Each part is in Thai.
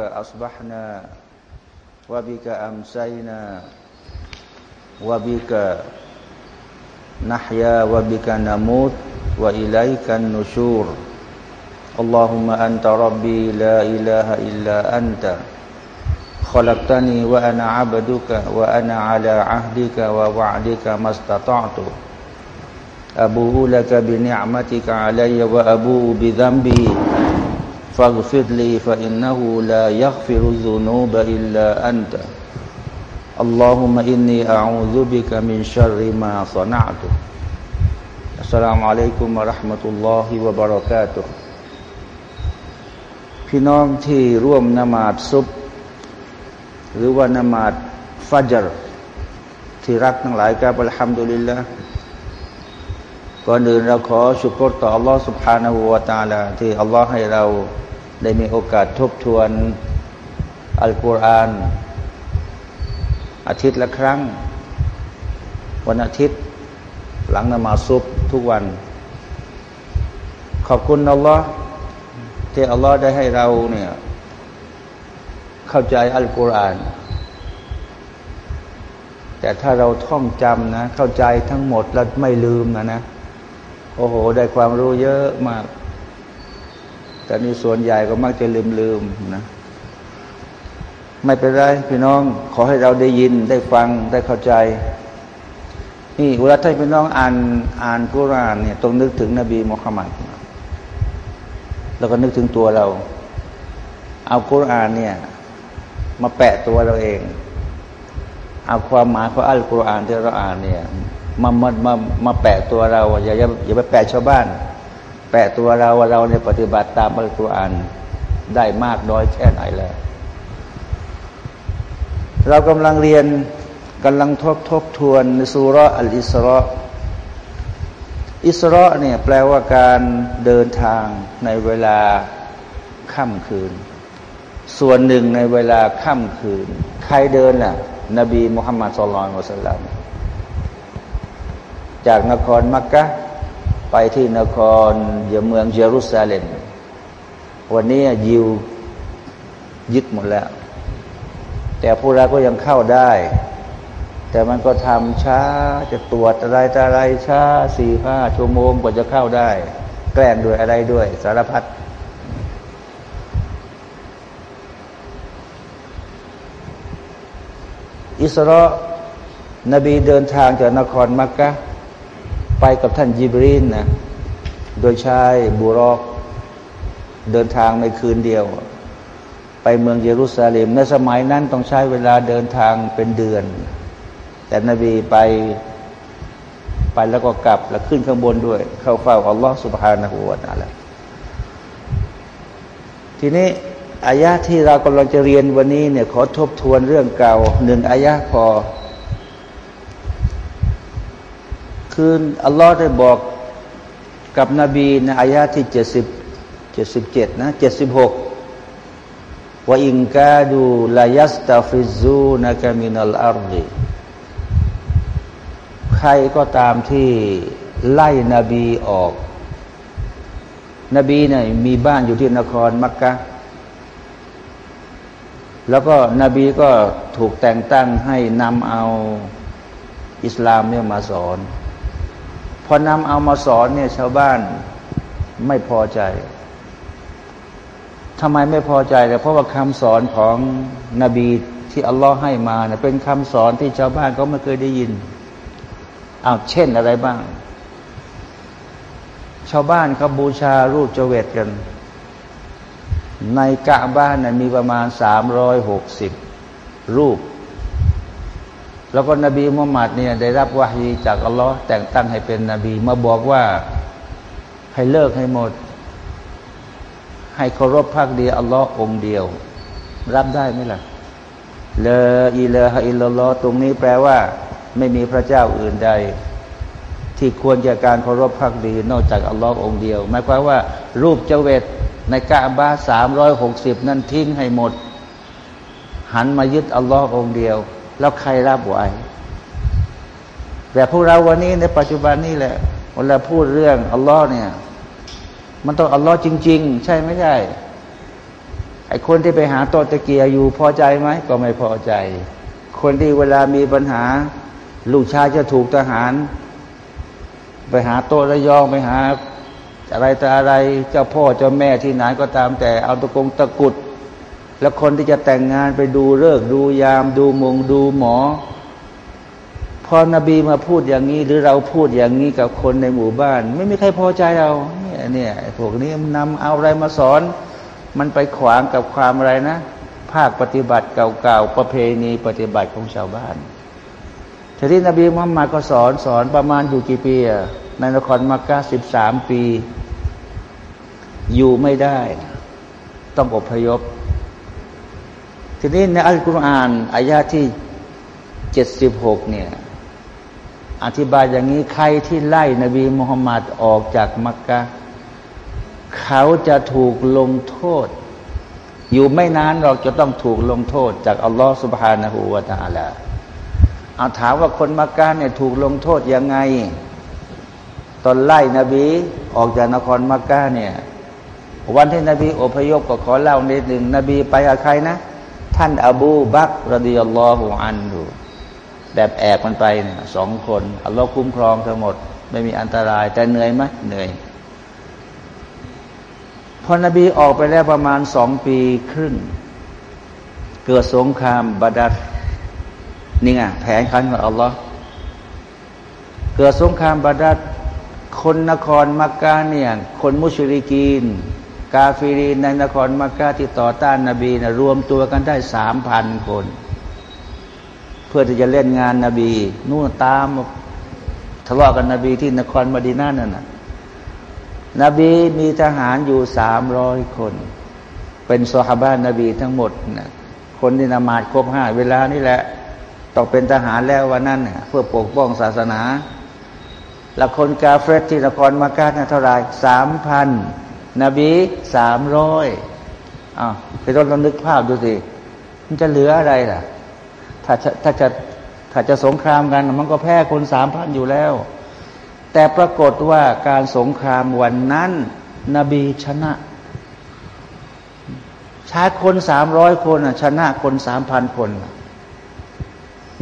أصبحنا وبك أمسينا وبك نحيا وبك نموت وإليك النشور اللهم أنت ربي لا إله إلا أنت خلقتني وأنا عبدك وأنا على عهدك ووعدك ما استطعت أبوه لك بنعمتك علي وأبوه بذنبه فاغفر لي فإنه لا يغفر الذنوب إلا أنت اللهم إني أعوذ بك من شر ما صنعت السلام عليكم ورحمة الله وبركاته พี่น้องที่ร่วมนมาดซุบหรือว่านมาดฟัจรที่รักทั้งหลายกับอัลฮัมดุลิลละก่อนอื่นเราขอชุกรต่อ Allah سبحانه และ تعالى ที่ Allah ให้เรา ได้มีโอกาสทบทวนอัลกุรอานอาทิตย์ละครั้ง วันอาทิตย์ หลังนมาซุบทุกวัน ขอบคุณอัลลอฮ์ที่อัลลอฮ์ได้ให้เราเนี่ย เข้าใจอัลกุรอานแต่ถ้าเราท่องจำนะ เข้าใจทั้งหมดแล้วไม่ลืมนะนะ โอ้โห ได้ความรู้เยอะมาก แต่นี่ส่วนใหญ่ก็มักจะลืมลืมนะไม่เป็นไรพี่น้องขอให้เราได้ยินได้ฟังได้เข้าใจ นี่เวลาท่านพี่น้องอ่านอ่านกุรานเนี่ยต้องนึกถึงนบีมุฮัมมัดแล้วก็นึกถึงตัวเรา เอากุรานเนี่ย มาแปะตัวเราเอง เอาความหมายของอัลกุรอานที่เราอ่านเนี่ยมามามามาแปะตัวเราอย่าอย่าไปแปะชาวบ้าน แปะตัวเราว่าเราเนี่ยปฏิบัติตามอัลกุรอานได้มากน้อยแค่ไหนแล้ว เรากำลังเรียนกำลังทบทบทวนในสุรอัลอิสระอิสระเนี่ยแปลว่าการเดินทางในเวลาค่ำคืน ส่วนหนึ่งในเวลาค่ำคืน ใครเดินล่ะ นบีมุฮัมมัดสุลลัลมุสลัมจากนครมักกะ ไปที่นครเยเมืองเยรูซาเล็ม วันนี้ยิวยึดหมดแล้ว แต่พวกเราก็ยังเข้าได้ แต่มันก็ทำช้าจะตรวจอะไรตอะไรช้าสี่ห้าชั่วโมงกว่าจะเข้าได้ แกล้งด้วยอะไรด้วย สารพัดอิสระนบีเดินทางจากนครมักกะ ไปกับท่านยิบรีนนะโดยใชายบุรอกเดินทางในคืนเดียว ไปเมืองเยรูซาเล็มในสมัยนั้นต้องใช้เวลาเดินทางเป็นเดือน แต่นบีไปไปแล้วก็กลับแล้วขึ้นข้างบนด้วย เข้าเฝ้าอัลลอฮฺสุบฮานะฮูวาตาละทีนี้อายะที่เรากำลังจะเรียนวันนี้เนี่ยขอทบทวนเรื่องเก่าหนึ่งอายะพอ คืออัลลอฮ์ได้บอกกับนบีในอายะที่เจ็ดสิบเจ็ดสิบเจ็ดนะเจ็ดสิบหกوإن كادوا ليستفزونك من الأرض ใครก็ตามที่ไล่นบีออก นบีเนี่ยมีบ้านอยู่ที่นครมักกะแล้วก็นบีก็ถูกแต่งตั้งให้นำเอาอิสลามเนี่ยมาสอน พอนำเอามาสอนเนี่ยชาวบ้านไม่พอใจทำไมไม่พอใจเลยเพราะว่าคำสอนของนบีที่อัลลอฮ์ให้มาเนี่ยเป็นคำสอนที่ชาวบ้านเขาไม่เคยได้ยินเอ้าเช่นอะไรบ้าง ชาวบ้านเขาบูชารูปเจเวตกัน ในกะบ้านน่ยมีประมาณสามร้อยหกสิบรูป แล้วก็นบีมุฮัมมัดเนี่ยได้รับวาฮีจากอัลลอฮ์แต่งตั้งให้เป็นนบี มาบอกว่าให้เลิกให้หมด ให้เคารพภาคเดียวอัลลอฮ์องเดียว รับได้ไหมล่ะเลอิเลฮอิลลอฮ์ตรงนี้แปลว่า ไม่มีพระเจ้าอื่นใด ที่ควรจะการเคารพภาคดี นอกจากอัลลอฮ์องเดียว หมายความว่า รูปเจเวตในกาบาสามร้อยหกสิบนั่นทิ้งให้หมด หันมายึดอัลลอฮ์องเดียว แล้วใครรับไหวแบบพวกเราวันนี้ในปัจจุบันนี่แหละเวลาพูดเรื่องอัลลอฮ์เนี่ย มันต้องอัลลอฮ์จริง ๆ ใช่ไม่ใช่ไอ้คนที่ไปหาโตตะเกียอยู่พอใจไหมก็ไม่พอใจ คนที่เวลามีปัญหา ลูกชายจะถูกทหาร ไปหาโตระยองไปหาอะไรแต่อะไรเจ้าพ่อเจ้าแม่ที่ไหนก็ตามแต่เอาตะกงตะกุด แล้วคนที่จะแต่งงานไปดูเลิกดูยาม ดูมงดูหมอ พอนบีมาพูดอย่างนี้หรือเราพูดอย่างนี้กับคนในหมู่บ้าน ไม่มีใครพอใจเราเนี่ยเนี่ยพวกนี้นำเอาอะไรมาสอน มันไปขวางกับความอะไรนะ ภาคปฏิบัติเก่าๆประเพณีปฏิบัติของชาวบ้านทีนี้นบีมุฮัมมัดก็สอนสอนประมาณอยู่กี่ปีอะในนครมักกะสิบสามปี อยู่ไม่ได้ ต้องอพยพ ทีนี้ในอัลกุรอานอายาที่เจ็ดสิบหกเนี่ยอธิบายอย่างนี้ใครที่ไล่นบีมุฮัมมัดออกจากมักกะเขาจะถูกลงโทษ อยู่ไม่นานเราจะต้องถูกลงโทษ จากอัลลอฮฺสุบฮานะฮูวาตาลาเอาถามว่าคนมักกะเนี่ยถูกลงโทษยังไง ตอนไล่นบีออกจากนครมักกะเนี่ยวันที่นบีอพยพก็ขอเล่านิดหนึ่งนบีไปกับใครนะ ท่านอบูบักรดิยัลลอฮุอันดูแบบแอบมันไปเนี่ยสองคนอัลลอฮ์คุ้มครองทั้งหมด ไม่มีอันตราย แต่เหนื่อยไหมเหนื่อย พอนบีออกไปแล้วประมาณสองปีครึ่ง เกิดสงครามบาดัดนี่ไงแผนคันของอัลลอฮ์เกิดสงครามบาดัดคนนครมักกะเนี่ย คนมุชริกีน กาฟิรีนในนครมักกะที่ต่อต้านนาบีนะรวมตัวกันได้สามพันคน เพื่อที่จะเล่นงานนาบี นู่นตามทะเลาะกันนบีที่นครมดีนานั่นนะนบีมีทหารอยู่สามร้อยคน เป็นสฮาบานนบีทั้งหมดนะคนที่นมาดครบห้าเวลานี่แหละต้องเป็นทหารแล้ววันนั้นเพื่อปกป้องศาสนา แล้วคนกาเฟรตที่นครมากาเท่าไรสามพัน นบีสามร้อยอ้าวไปต้นลองนึกภาพดูสิ มันจะเหลืออะไรล่ะ ถ้าจะถ้าจะถ้าจะสงครามกัน มันก็แพ้คนสามพันอยู่แล้ว แต่ปรากฏว่าการสงครามวันนั้น นบีชนะชาร์คนสามร้อยคนชนะคนสามพันคน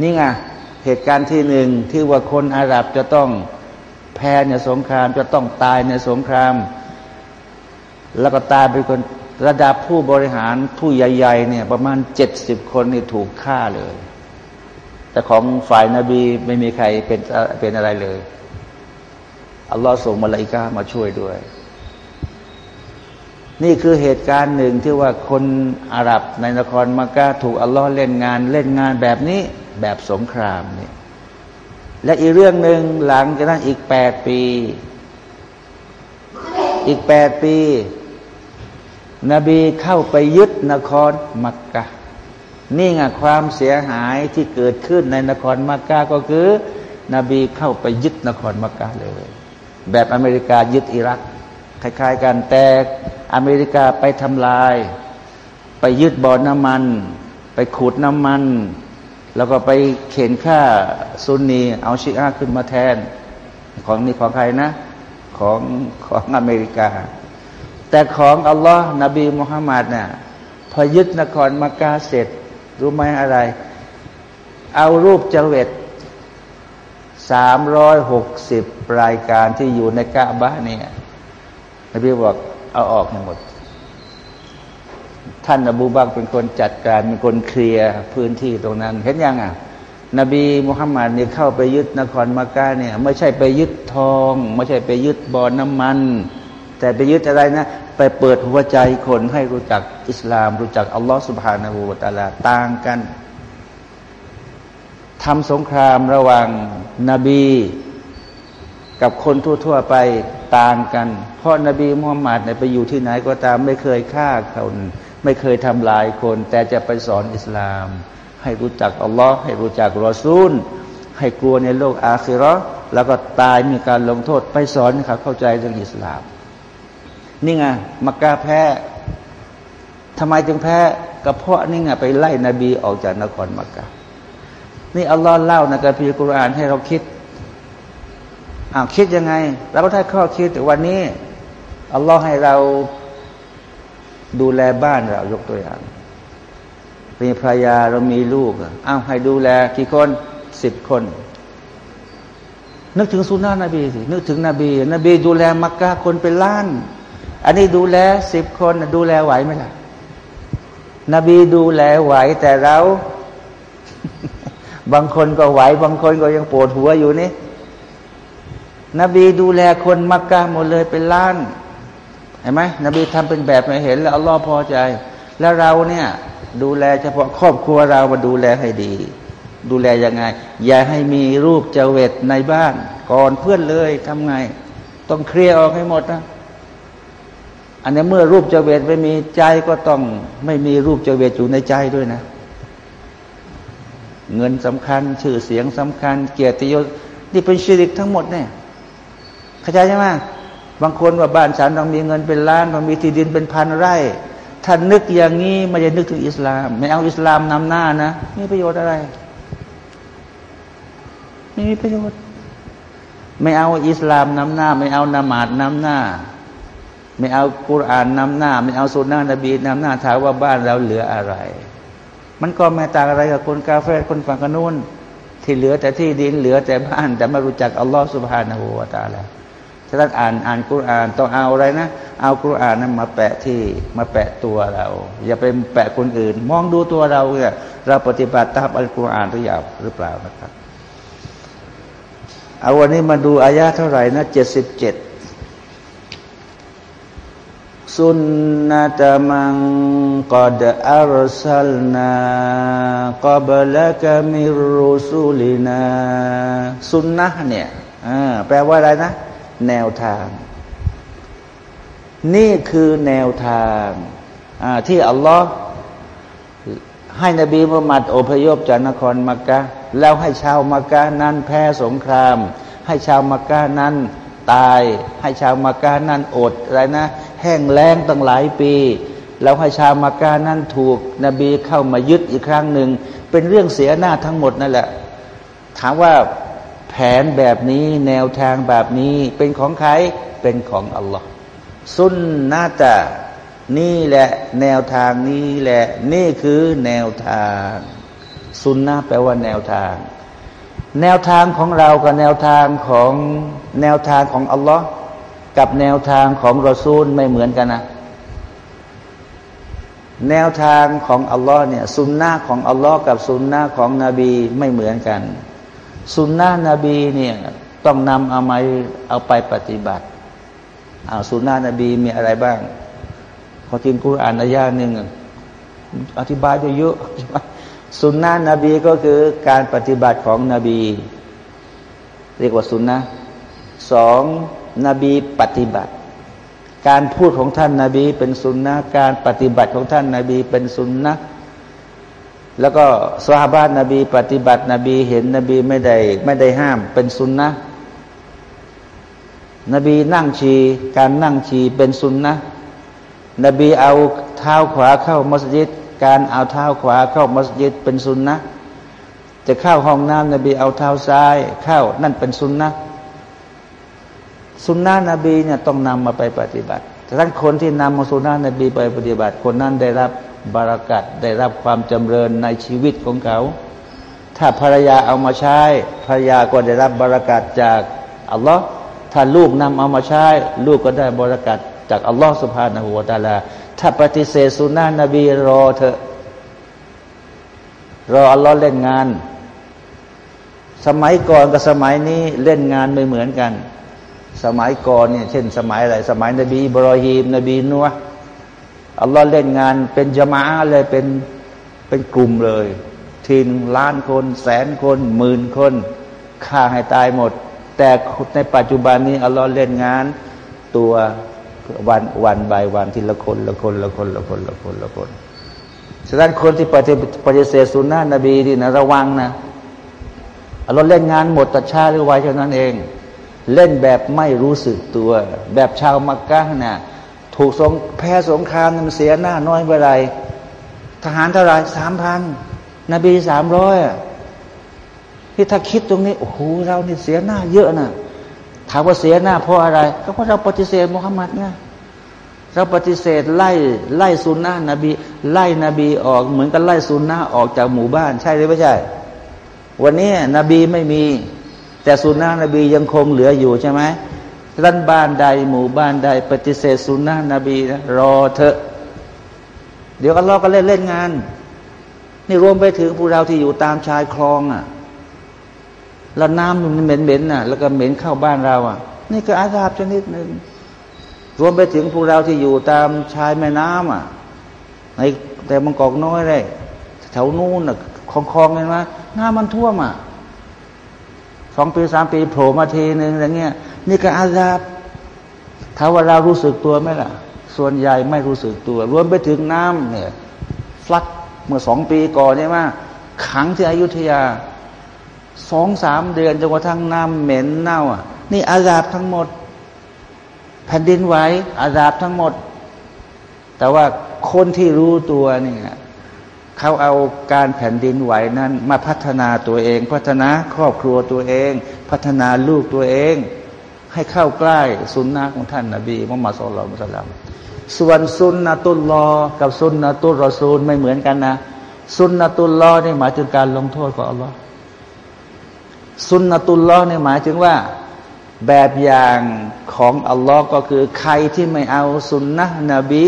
นี่ไงเหตุการณ์ที่หนึ่งที่ว่าคนอาหรับจะต้องแพ้ในสงครามจะต้องตายในสงคราม แล้วก็ตายเป็นคนระดับผู้บริหารผู้ใหญ่ๆเนี่ยประมาณเจ็ดสิบคนนี่ถูกฆ่าเลย แต่ของฝ่ายนาบีไม่มีใครเป็นเป็นอะไรเลย อัลลอฮ์ส่งมาลาอิกามาช่วยด้วย นี่คือเหตุการณ์หนึ่งที่ว่าคนอาหรับในนครมักกะถูกอัลลอฮ์เล่นงานเล่นงานแบบนี้แบบสงครามนี่และอีกเรื่องหนึ่งหลังจากนั้นอีกแปดปี อีกแปดปี นบีเข้าไปยึดนครมักกะนี่ไงความเสียหายที่เกิดขึ้นในนครมักกะก็คือ นบีเข้าไปยึดนครมักกะเลย แบบอเมริกายึดอิรัก คล้าย ๆ กันแต่อเมริกาไปทำลาย ไปยึดบ่อน้ำมัน ไปขุดน้ำมัน แล้วก็ไปเข็นฆ่าซุนนีเอาชิอาขึ้นมาแทน ของนี่ของใครนะ ของของอเมริกา แต่ของอัลลอฮ์นบีมุฮัมมัดเนี่ยพอยึดนครมักกะเสร็จ รู้ไหมอะไร เอารูปจเวตสามร้อยหกสิบรายการที่อยู่ในกะบ้านเนี่ยนบีบอกเอาออกห้หมด ท่านอบูบักเป็นคนจัดการเป็นคนเคลียร์พื้นที่ตรงนั้น เห็นยังอะนบีมุฮัมมัดเนี่ยเข้าไปยึดนครมักกะเนี่ย ไม่ใช่ไปยึดทอง ไม่ใช่ไปยึดบ่อน้ำมัน แต่ไปยึดอะไรนะ ไปเปิดหัวใจคนให้รู้จักอิสลาม รู้จักอัลลอฮฺสุบฮานาหูตาลาต่างกันทำสงครามระหว่างนาบี กับคนทั่วๆไปต่างกัน เพราะนบีมุฮัมมัดเนี่ยไปอยู่ที่ไหนก็ตามไม่เคยฆ่าคนไม่เคยทำลายคน แต่จะไปสอนอิสลาม ให้รู้จักอัลลอฮ์ให้รู้จักรอซูล ให้กลัวในโลกอาคิรอแล้วก็ตายมีการลงโทษไปสอนเขาเข้าใจเรื่องอิสลาม นี่ไงมักกะแพ้ทำไมจึงแพ้ก็เพราะนี่ไงไปไล่นบีออกจากนครมักกะนี่อัลลอฮ์เล่าในกัมภีร์กุรอานให้เราคิดอ้าวคิดยังไงเราก็ได้ข้อคิดแต่วันนี้อัลลอฮ์ให้เราดูแลบ้านเรายกตัวอย่างมีภรรยาเรามีลูกอ้าวให้ดูแลกี่คนสิบคน นึกถึงสุนนะนบีสินึกถึงนบี นบีดูแลมักกะคนเป็นล้าน อันนี้ดูแลสิบคนดูแลไหวไหมล่ะ นบีดูแลไหว แต่เรา บางคนก็ไหว บางคนก็ยังปวดหัวอยู่นี่ นบีดูแลคนมักกะหมดเลยเป็นล้านเห็นไหมนบีทำเป็นแบบไม่เห็น แล้วอัลลอฮ์พอใจ แล้วเราเนี่ย ดูแลเฉพาะครอบครัวเรามาดูแลให้ดี ดูแลยังไง อย่าให้มีรูปเจเวตในบ้าน ก่อนเพื่อนเลยทำไง ต้องเคลียร์ออกให้หมดนะ อันนี้เมื่อรูปเจเวตไม่มีใจก็ต้องไม่มีรูปเจเวตอยู่ในใจด้วยนะ เงินสำคัญ ชื่อเสียงสำคัญ เกียรติยศนี่เป็นชีริกทั้งหมดเนี่ยเข้าใจใช่ไหมบางคนว่าบ้านฉันต้องมีเงินเป็นล้านต้องมีที่ดินเป็นพันไร่ท่านนึกอย่างนี้ไม่จะนึกถึงอิสลาม ไม่เอาอิสลามนำหน้านะมีประโยชน์อะไรไม่มีประโยชน์ ไม่เอาอิสลามนำหน้า ไม่เอานามาดนำหน้า ไม่เอากุรานนำหน้า ไม่เอาสุนนะนบีนำหน้าถามว่าบ้านเราเหลืออะไร มันก็ไม่ต่างอะไรกับคนกาเฟ่คนฝั่งกนูนที่เหลือแต่ที่ดินเหลือแต่บ้าน แต่ไม่รู้จักอัลลอฮฺสุบฮานาหูวาตาแล้วฉะนั้นอ่านอ่านกุรานต้องเอาอะไรนะ เอากุรานนั้นมาแปะที่มาแปะตัวเรา อย่าไปแปะคนอื่น มองดูตัวเราเนี่ยเราปฏิบัติตามอัลกุรอานหรือเปล่าหรือเปล่านะครับ เอาวันนี้มาดูอายะเท่าไหร่นะเจ็ดสิบเจ็ด สุนนะตมังกอดอัลซัลนากบละกามิรุสุลินาสุนนะเนี่ยแปลว่าอะไรนะ แนวทาง นี่คือแนวทางที่อัลลอฮ์ให้นบีมุฮัมมัดอพยพจากนครมักกะแล้วให้ชาวมักกะนั้นแพ้สงคราม ให้ชาวมักกะนั้นตาย ให้ชาวมักกะนั้นอดอะไรนะ แห้งแล้งตั้งหลายปี แล้วให้ชาวมักกะนั้นถูก นบีเข้ามายึดอีกครั้งหนึ่ง เป็นเรื่องเสียหน้าทั้งหมดนั่นแหละ ถามว่าแผนแบบนี้แนวทางแบบนี้เป็นของใครเป็นของอัลลอฮ์สุนนะตะนี่แหละแนวทางนี้แหละ นี่คือแนวทาง สุนนะแปลว่าแนวทาง แนวทางของเรากับแนวทางของแนวทางของอัลลอฮ์ กับแนวทางของรอซูลไม่เหมือนกันนะ แนวทางของอัลลอฮ์เนี่ยสุนนะของอัลลอฮ์กับสุนนะของนบีไม่เหมือนกัน สุนนะนบีเนี่ยต้องนำเอามาเอาไปปฏิบัติอาสุนนะนบีมีอะไรบ้าง พอจินกูอ่านอายาหนึ่งอธิบายไปเยอะสุนนะนบีก็คือการปฏิบัติของนบี เรียกว่าสุนนะสอง นบีปฏิบัติ การพูดของท่านนาบีเป็นสุนนะการปฏิบัติของท่านนาบีเป็นสุนนะแล้วก็สวาบานนบี ปฏิบัตินบีเห็นนบีไม่ได้ไม่ได้ห้าม เป็นสุนนะนบีนั่งชีการนั่งชีเป็นสุนนะนบีเอาเท้าขวาเข้ามัสยิด การเอาเท้าขวาเข้ามัสยิดเป็นสุนนะจะเข้าห้องน้ำนบีเอาเท้าซ้าย เข้านั่นเป็นสุนนะ สุนนะนบีเนี่ยต้องนำมาไปปฏิบัติแต่ทั้งคนที่นำมาสุนนะนบีไปปฏิบัติ คนนั้นได้รับบารักัดได้รับความจำเริญในชีวิตของเขา ถ้าภรรยาเอามาใช้ภรรยาก็ได้รับบารักัดจากอัลลอฮ์ถ้าลูกนำเอามาใช้ลูกก็ได้บารักัดจากอัลลอฮ์สุภาณหัวตาลา ถ้าปฏิเสธสุนนะนบีรอเถอะรออัลลอฮ์เล่นงาน สมัยก่อนกับสมัยนี้เล่นงานไม่เหมือนกัน สมัยก่อนเนี่ยเช่นสมัยอะไรสมัยนบีบรอฮีม นบีนัวอัลลอฮ์เล่นงานเป็นจมาเลยเป็นเป็นกลุ่มเลยทีนล้านคน แสนคนหมื่นคนฆ่าให้ตายหมด แต่ในปัจจุบันนี้อัลลอฮ์เล่นงานตัววันวันใบวันทีละคนละคนละคนละคนละคนละคนฉะนั้นคนที่ปฏิปฏิเสธสุนนะนบีนี่นะระวังนะอัลลอฮ์เล่นงานหมดตัดชาหรือไว้เท่านั้นเอง เล่นแบบไม่รู้สึกตัว แบบชาวมักกะนะ่ะถูกสงแพ้สงครามมันเสียหน้าน้อยไปไรทหารเท่าไรสามพันนบีสามร้อยที่ถ้าคิดตรงนี้ โอ้โหเรานี่เสียหน้าเยอะนะถามว่าเสียหน้าเพราะอะไรก็เพราะเราปฏิเสธมุฮัมมัดไงเราปฏิเสธไล่ไล่ซุนนะนบี ไล่นบีออกเหมือนกับไล่ซุนนะออกจากหมู่บ้าน ใช่หรือไม่ใช่ วันนี้นบีไม่มี แต่ซุนนะนบียังคงเหลืออยู่ใช่ไหมรันบ้านใดหมู่บ้านใด ปฏิเสธซุนนะนบีนะรอเถอะ เดี๋ยวอัลลอฮ์ก็เล่นเล่นงาน นี่รวมไปถึงพวกเราที่อยู่ตามชายคลองอะแล้วน้ำมันเหม็นๆน่ะ แล้วก็เหม็นเข้าบ้านเราอะ นี่ก็อาซาบชนิดหนึ่งรวมไปถึงพวกเราที่อยู่ตามชายแม่น้ำอะในแต่มังกอกน้อยเลยแถวนู้นอะคลองคลองเห็นไหมน้ำมันท่วมอะ องปีสามปีโผล่มาทีหนึ่งอะไรเงี้ยนี่ก็อาซาบถ้าว่าเรารู้สึกตัวไหมล่ะ ส่วนใหญ่ไม่รู้สึกตัว รวมไปถึงน้ำเนี่ยฟลัดเมื่อสองปีก่อนใช่ไหมขังที่อยุธยาสองสามเดือนจนกระทั่งน้ำเหม็นเน่าอะ นี่อาซาบทั้งหมด แผ่นดินไหวอาซาบทั้งหมด แต่ว่าคนที่รู้ตัวเนี่ย เขาเอาการแผ่นดินไหวนั้น มาพัฒนาตัวเอง พัฒนาครอบครัวตัวเอง พัฒนาลูกตัวเอง ให้เข้าใกล้สุนนะของท่านนาบีมุฮัมมัดสุลลัลสลัมส่วนสุนนะตุลลอกับสุนนะตุลรอซูลไม่เหมือนกันนะ สุนนะตุลลอนี่หมายถึงการลงโทษของอัลลอฮ์สุนนะตุลลอเนี่ยหมายถึงว่าแบบอย่างของอัลลอฮ์ก็คือใครที่ไม่เอาสุนนะนบี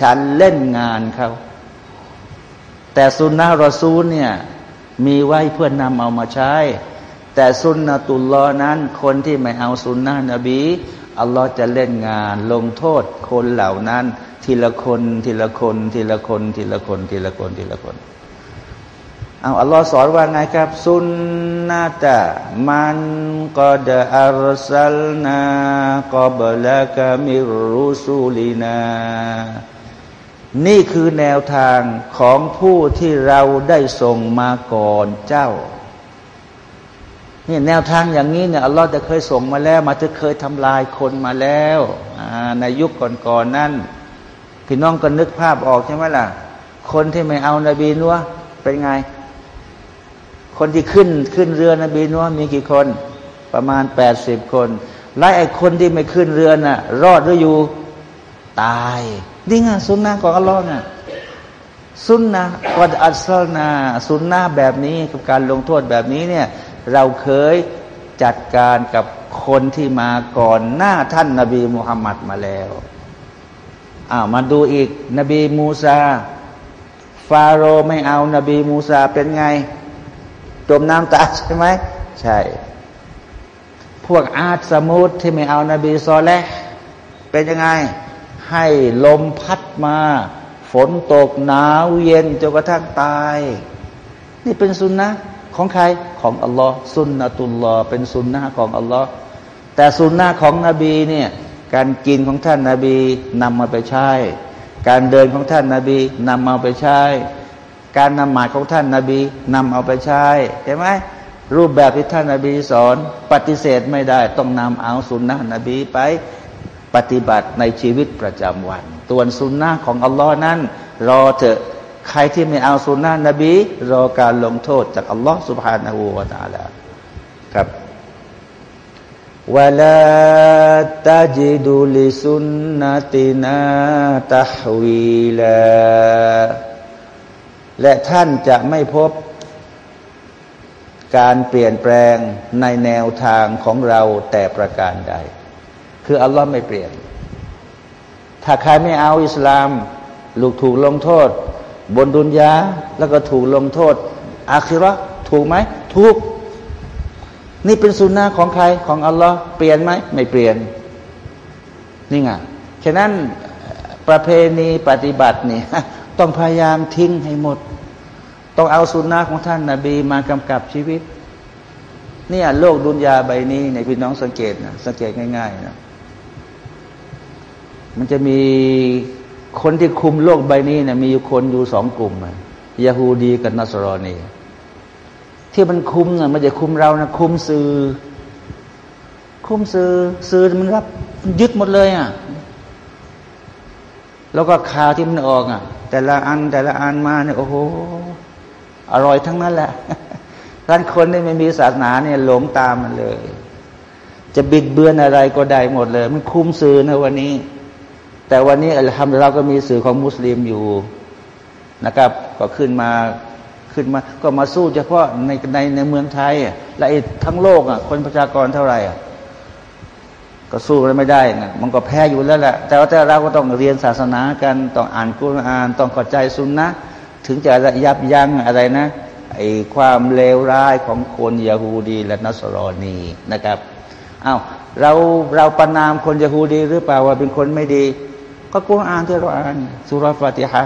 ฉันเล่นงานเขา แต่สุนนะรอซูลเนี่ยมีไว้เพื่อนนำเอามาใช้ แต่สุนนะตุลลอนั้น คนที่ไม่เอาสุนนะนบีอัลลอฮ์จะเล่นงานลงโทษคนเหล่านั้น ทีละคนทีละคน ทีละคน ทีละคน ทีละคน ทีละคนเอาอัลลอฮ์สอนว่าไงครับ สุนนะตะมันกอดอัลสัลนากอบละกามิรุสูลีนา นี่คือแนวทางของผู้ที่เราได้ส่งมาก่อนเจ้านี่แนวทางอย่างนี้เนี่ยอัลลอฮ์จะเคยส่งมาแล้วมาจะเคยทำลายคนมาแล้วในยุคก่อนๆนนั้นพี่น้องก็นึกภาพออกใช่ไหมล่ะ คนที่ไม่เอานาบีนัวเป็นไง คนที่ขึ้นขึ้นเรือนบีนัวมีกี่คน ประมาณแปดสิบคนไล่ไอ้คนที่ไม่ขึ้นเรือน่ะ รอดหรืออยู่ตาย นี่ไงสุนนะของอัลลอฮ์น่ะสุนนะวัดอัลลนาสุนนะแบบนี้กับการลงโทษแบบนี้เนี่ย เราเคยจัดการกับคนที่มาก่อนหน้าท่านนาบีมุฮัมมัดมาแล้วอ้าวมาดูอีก นบีมูซา ฟาโรห์ไม่เอา นบีมูซาเป็นไงจมน้ำตายใช่ไหมใช่ พวกอาตสมุทที่ไม่เอานาบีซอแลเป็นยังไง ให้ลมพัดมา ฝนตกหนาวเย็นจนกระทั่งตาย นี่เป็นสุนนะของใครของอัลลอฮ์สุนนะตุลลอฮ์เป็นสุนนะของอัลลอฮ์แต่สุนนะของนบีเนี่ยการกินของท่านนาบีนำมาไปใช้ การเดินของท่านนาบีนำมาไปใช้ การนำหมายของท่านนาบีนำเอาไปใช้ใช่ไหมรูปแบบที่ท่านนาบีสอน ปฏิเสธไม่ได้ ต้องนำเอาสุนนะนบีไป ปฏิบัติในชีวิตประจำวันตัวสุนนะของอัลลอฮ์นั้น รอเถอะใครที่ไม่เอาสุนนะนบี รอการลงโทษจากอัลลอฮ์สุบฮานาหูวาตาละครับวลาตาจิดุลิสุนนตินาตะฮวีลาและท่านจะไม่พบการเปลี่ยนแปลงในแนวทางของเราแต่ประการใด คืออัลลอฮ์ไม่เปลี่ยน ถ้าใครไม่เอาอิสลาม ลูกถูกลงโทษ บนดุนยาแล้วก็ถูกลงโทษ อาคิรอถูกไหมถูก นี่เป็นสุนนะของใครของอัลลอฮ์เปลี่ยนไหมไม่เปลี่ยน นี่ไงฉะนั้นประเพณีปฏิบัตินี่ต้องพยายามทิ้งให้หมด ต้องเอาสุนนะของท่านนาบีมากำกับชีวิตเนี่ยโลกดุนยาใบนี้ในพี่น้องสังเกตนะสังเกตง่ายๆนะ มันจะมีคนที่คุมโลกใบนี้นะมีอยู่คนอยู่สองกลุ่มยาฮูดีกับนัสรอนีที่มันคุมนะมันจะคุมเรานะคุมสื่อ คุมสื่อสื่อมันรับยึดหมดเลยอะแล้วก็ข่าวที่มันออกอะ แต่ละอันแต่ละอันมาเนี่ยโอ้โหอร่อยทั้งนั้นแหละท่านคนที่ไม่มีศาสนาเนี่ยหลงตามมันเลย จะบิดเบือนอะไรก็ได้หมดเลย มันคุมสื่อนะวันนี้ แต่วันนี้อัลฮัมเราก็มีสื่อของมุสลิมอยู่นะครับ ก็ขึ้นมาขึ้นมา ก็มาสู้เฉพาะในในในเมืองไทยและทั้งโลกอะคนประชากรเท่าไหร่อะก็สู้อะไรไม่ได้นะมันก็แพ้อยู่แล้วแหละแต่ว่าแต่เราก็ต้องเรียนศาสนากันต้องอ่านกุรอาน ต้องเข้าใจสุนนะถึงจะยับยั้งอะไรนะไอ้ความเลวร้ายของคนยาฮูดีและนัสรอนีนะครับอา้าวเราเราประนามคนยาฮูดีหรือเปล่าว่าเป็นคนไม่ดี ก็กุรอานที่เราอ่านสุรฟาติฮะ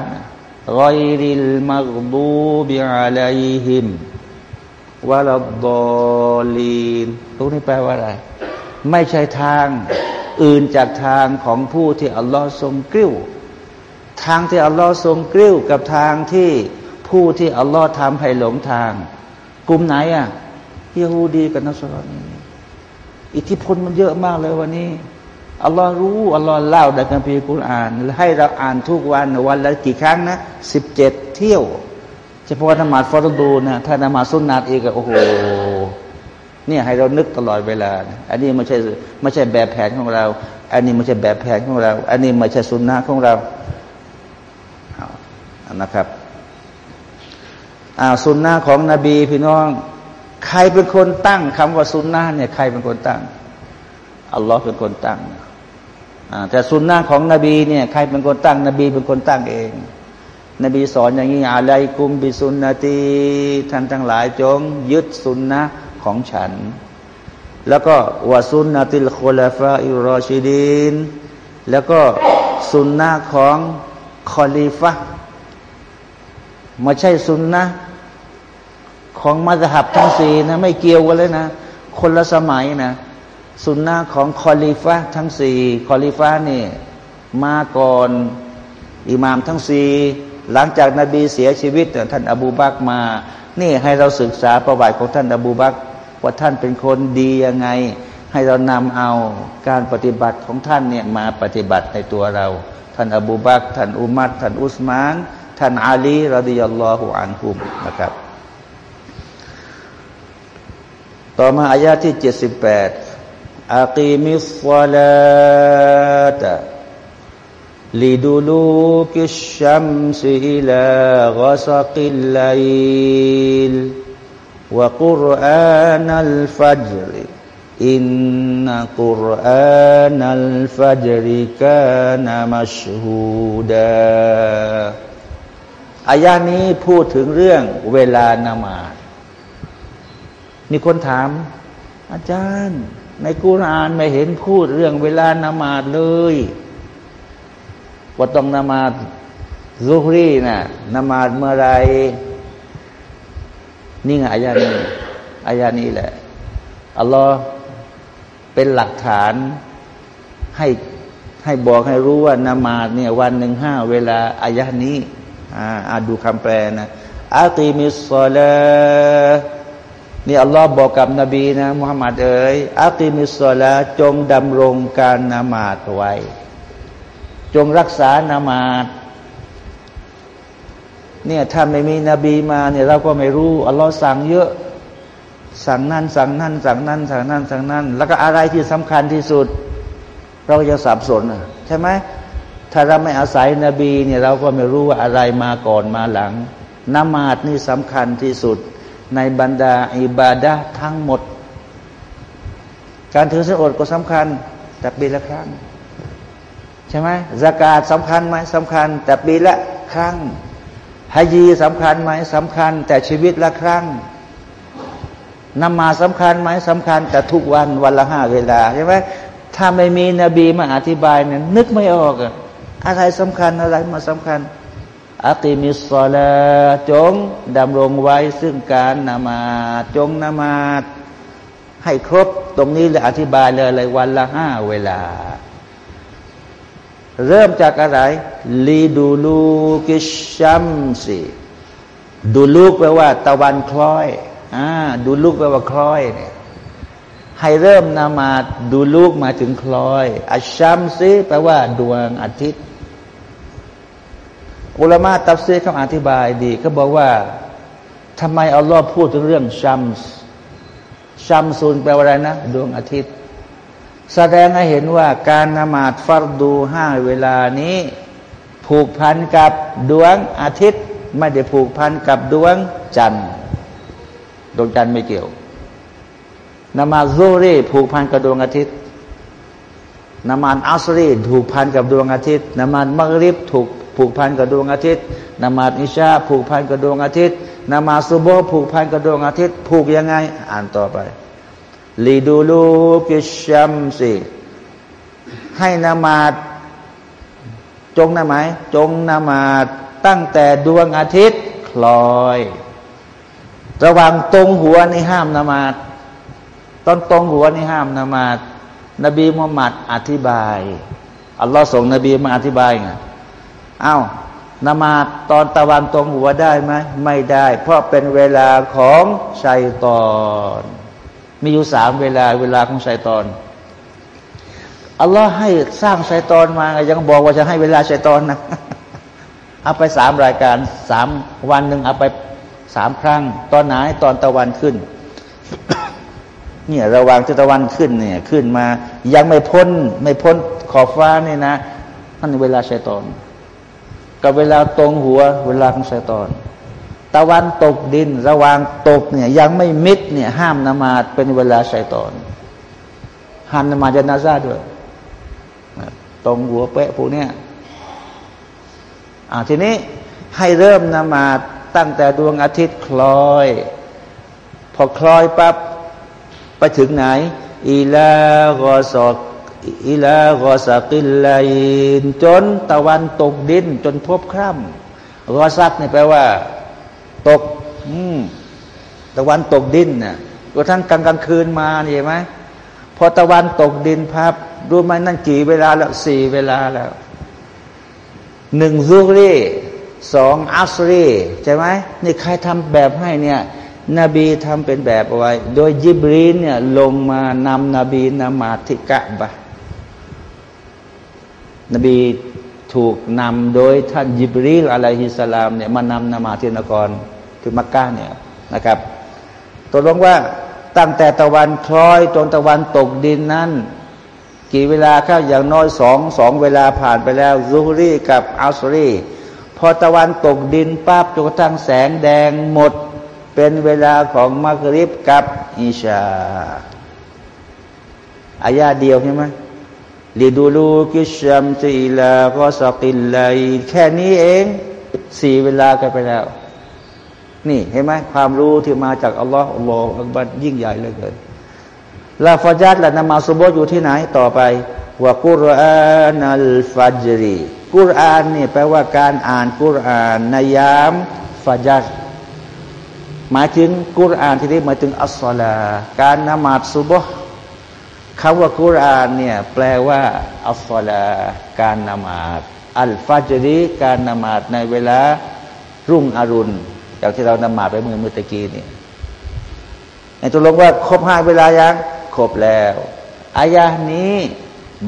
ไกริลมักบูบิอาลัยฮิมวะลัดดอลีนตรงนี้แปลว่าอะไร ไม่ใช่ทางอื่นจากทางของผู้ที่อัลลอฮ์ทรงกริ้ว ทางที่อัลลอฮ์ทรงกริ้วกับทางที่ผู้ที่อัลลอฮ์ทำให้หลงทาง กลุ่มไหนอะยาฮูดีกับนัสรอนีอิทธิพลมันเยอะมากเลยวันนี้ อัลลอฮ์รู้อัลลอฮ์เล่าในคัมภีร์กุรอาน ให้เราอ่านทุกวันวันละกี่ครั้งนะสิบเจ็ดเที่ยวเฉพาะนมาดฟอร์ดูนะถ้านมาสุนนัดอีกโอ้โหเนี่ยให้เรานึกตลอดเวลา อันนี้ไม่ใช่ไม่ใช่แบบแผนของเรา อันนี้ไม่ใช่แบบแผนของเรา อันนี้ไม่ใช่สุนนะของเราเอานะครับอ่าสุนนะของนบีพี่น้อง ใครเป็นคนตั้งคำว่าสุนนะเนี่ยใครเป็นคนตั้งอัลลอฮ์เป็นคนตั้ง แต่สุนนะของนบีเนี่ยใครเป็นคนตั้ง นบีเป็นคนตั้งเอง นบีสอนอย่างนี้อะไรกุมบิสุนนตีท่านทั้งหลายจง ยึดสุนนะของฉัน แล้วก็วาซุนนติลโคลาฟาอิรอชิดีนแล้วก็สุนนะของคอลีฟะไม่ใช่สุนนะของมัสฮับทั้งสี่นะไม่เกี่ยวกันเลยนะ คนละสมัยนะ สุนนะของคอลีฟะทั้งสี่คอลีฟะนี่มาก่อนอิหมามทั้งสี่หลังจากนาบีเสียชีวิตท่านอบูบักมา นี่ให้เราศึกษาประวัติของท่านอบูบักว่าท่านเป็นคนดียังไง ให้เรานำเอาการปฏิบัติของท่านเนี่ยมาปฏิบัติในตัวเรา ท่านอบูบักท่านอุมัดท่านอุสมานท่านอาลีรดิยัลลอฮุอันฮุมนะครับ ต่อมาอายาที่เจ็ดสิบแปด أقم الصلاة لدلوك الشمس إلىกาสกิลไลลวะกุรอานัลฟัจริอินนักุรอานัลฟัจริกานามัชฮูดาอายานี้พูดถึงเรื่องเวลานามาดมีคนถาม อาจารย์ ในกุรานไม่เห็นพูดเรื่องเวลานมาดเลยว่าต้องนมาดซุฮรีนะ่ะนมาดเมื่อไรนี่ไงอายานี้อายานี้แหละอัลลอฮ์เป็นหลักฐานให้ให้บอกให้รู้ว่านามาดเนี่ยวันหนึ่งห้าเวลาอายานี้อ่าดูคำแปลนะอาตีมิสซอลา นี่อัลลอฮ์บอกกับนบีนะมุฮัมมัดเอ๋ยอาตีมิสซอลจงดำรงการนามาดไว้ จงรักษานามาดเนี่ยถ้าไม่มีนบีมาเนี่ยเราก็ไม่รู้อัลลอฮ์สั่งเยอะ สั่งนั่นสั่งนั่นสั่งนั่นสั่งนั่นสั่งนั่นแล้วก็อะไรที่สำคัญที่สุด เราจะสับสนใช่ไหมถ้าเราไม่อาศัยนบีเนี่ยเราก็ไม่รู้ว่าอะไรมาก่อนมาหลังนมาดนี่สำคัญที่สุด ในบรรดาอิบาดะทั้งหมด การถือศีลอดก็สำคัญ แต่ปีละครั้ง ใช่ไหมสกาดสำคัญไหมสำคัญ แต่ปีละครั้งฮายีสำคัญไหมสำคัญ แต่ชีวิตละครั้งนมาสำคัญไหมสำคัญ แต่ทุกวันวันละห้าเวลาใช่ไหมถ้าไม่มีนบีมาอธิบายเนี่ยนึกไม่ออกอะอะไรสำคัญอะไรมาสำคัญ อัติมิสลาจงดำรงไว้ซึ่งการนามาจงนามาให้ครบตรงนี้เลยอธิบายเลยเลยวันละห้าเวลา เริ่มจากอะไรลีดูลูกิชัมสีดูลูกแปลว่า ตะวันคล้อยอ่าดูลูกแปลว่าคล้อยเนี่ยให้เริ่มนามาดูลูกมาถึงคล้อย อัชชัมซีแปลว่า ดวงอาทิตย์ อุลามะตัฟซีเขาอธิบายดีเขาบอกว่าทำไมอัลลอฮ์พูดถึงเรื่องชัมส์ชัมซุนแปลว่าอะไรนะ ดวงอาทิตย์ แสดงให้เห็นว่าการนมาดฟัรดูห้าเวลานี้ ผูกพันกับดวงอาทิตย์ ไม่ได้ผูกพันกับดวงจันทร์ดวงจันทร์ไม่เกี่ยวนมาซูรีผูกพันกับดวงอาทิตย์นมาอัสรีผูกพันกับดวงอาทิตย์นมามักริบถูก ผูกพันกับดวงอาทิตย์นมาอิชาผูกพันกับดวงอาทิตย์นมาซุโบผูกพันกับดวงอาทิตย์ ผูกยังไง อ่านต่อไปลีดูลูกิชัมสิให้นมาดจงนะไหมจงนมาดตั้งแต่ดวงอาทิตย์คลอย ระหวังตรงหัวนี่ห้ามนมาดตอนตรงหัวนี่ห้ามนมาดนบีมุฮัมมัดอธิบายอัลลอฮ์ส่งนบีมาอธิบายไง อ้าวนมาตอนตะวันตรงหัวได้ไหมไม่ได้ เพราะเป็นเวลาของชัยตอน มีอยู่สามเวลาเวลาของชัยตอนอัลลอฮ์ให้สร้างชัยตอนมายังบอกว่าจะให้เวลาชัยตอนนะเอาไปสามรายการสามวันหนึ่งเอาไปสามครั้ง ตอนไหนตอนตะวันขึ้นเนี่ยระวังที่ตะวันขึ้นเนี่ยขึ้นมา ยังไม่พ้นไม่พ้นขอบฟ้านี่นะนั่นเวลาชัยตอน กับเวลาตรงหัว เวลาของชัยตอน ตะวันตกดิน ระวางตกเนี่ยยังไม่มิดเนี่ยห้ามนมาดเป็นเวลาชัยตอน ห้ามนมาจะนาซาด้วยตรงหัวเป๊ะพวกเนี้ยอ่าทีนี้ให้เริ่มนมาดตั้งแต่ดวงอาทิตย์คล้อย พอคล้อยปั๊บไปถึงไหน إلى غسق إلى غسق الليل จนตะวันตกดิน จนพบคร่ำรอซักนี่แปลว่า ตกอืมตะวันตกดินเนี่ยกระทั่งกลางกลางคืนมาเห็นไหมพอตะวันตกดินพับรู้ไหมนั่นกี่เวลาแล้วสี่เวลาแล้วหนึ่งซุกรีสองอัสรีใช่ไหมนี่ใครทำแบบให้เนี่ย นบีทำเป็นแบบเอาไว้ โดยยิบรีนเนี่ยลงมานำนบีนมาธิกะบะ นบีถูกนำโดยท่านยิบรีลอะลัยฮิสลามเนี่ยมานำนมาที่นครคือมักกะเนี่ยนะครับตกลงว่าตั้งแต่ตะวันคล้อยจนตะวันตกดินนั้น กี่เวลาครับอย่างน้อยสองสองเวลาผ่านไปแล้วซุฮรีกับอัสรีพอตะวันตกดินปั๊บจนกระทั่งแสงแดงหมด เป็นเวลาของมักริบกับอิชาอายาเดียวใช่ไหม لدلوك الشمس إلى غسق الليلแค่นี้เองสี่เวลากันไปแล้ว นี่เห็นไหมความรู้ที่มาจากอัลลอฮ์อัลลอฮ์อักบัดยิ่งใหญ่เหลือเกินลาฟาจัดและนมาสุบอยู่ที่ไหนต่อไปว่ากุรอานัลฟัจรีกุรอานนี่แปลว่าการอ่านกุรอานในยามฟาจัดหมายถึงกุรอานที่นี้หมายถึงอัสลาการนมาดซุบฮ์ คำว่ากุรานเนี่ยแปลว่าอัสลาการนมาดอัลฟาจรีการนมาดในเวลารุ่งอรุณอย่างที่เรานมาดไปเมื่อเมื่อตะกี้นี่ในตัวลงว่าครบห้าเวลายังครบแล้วอายานี้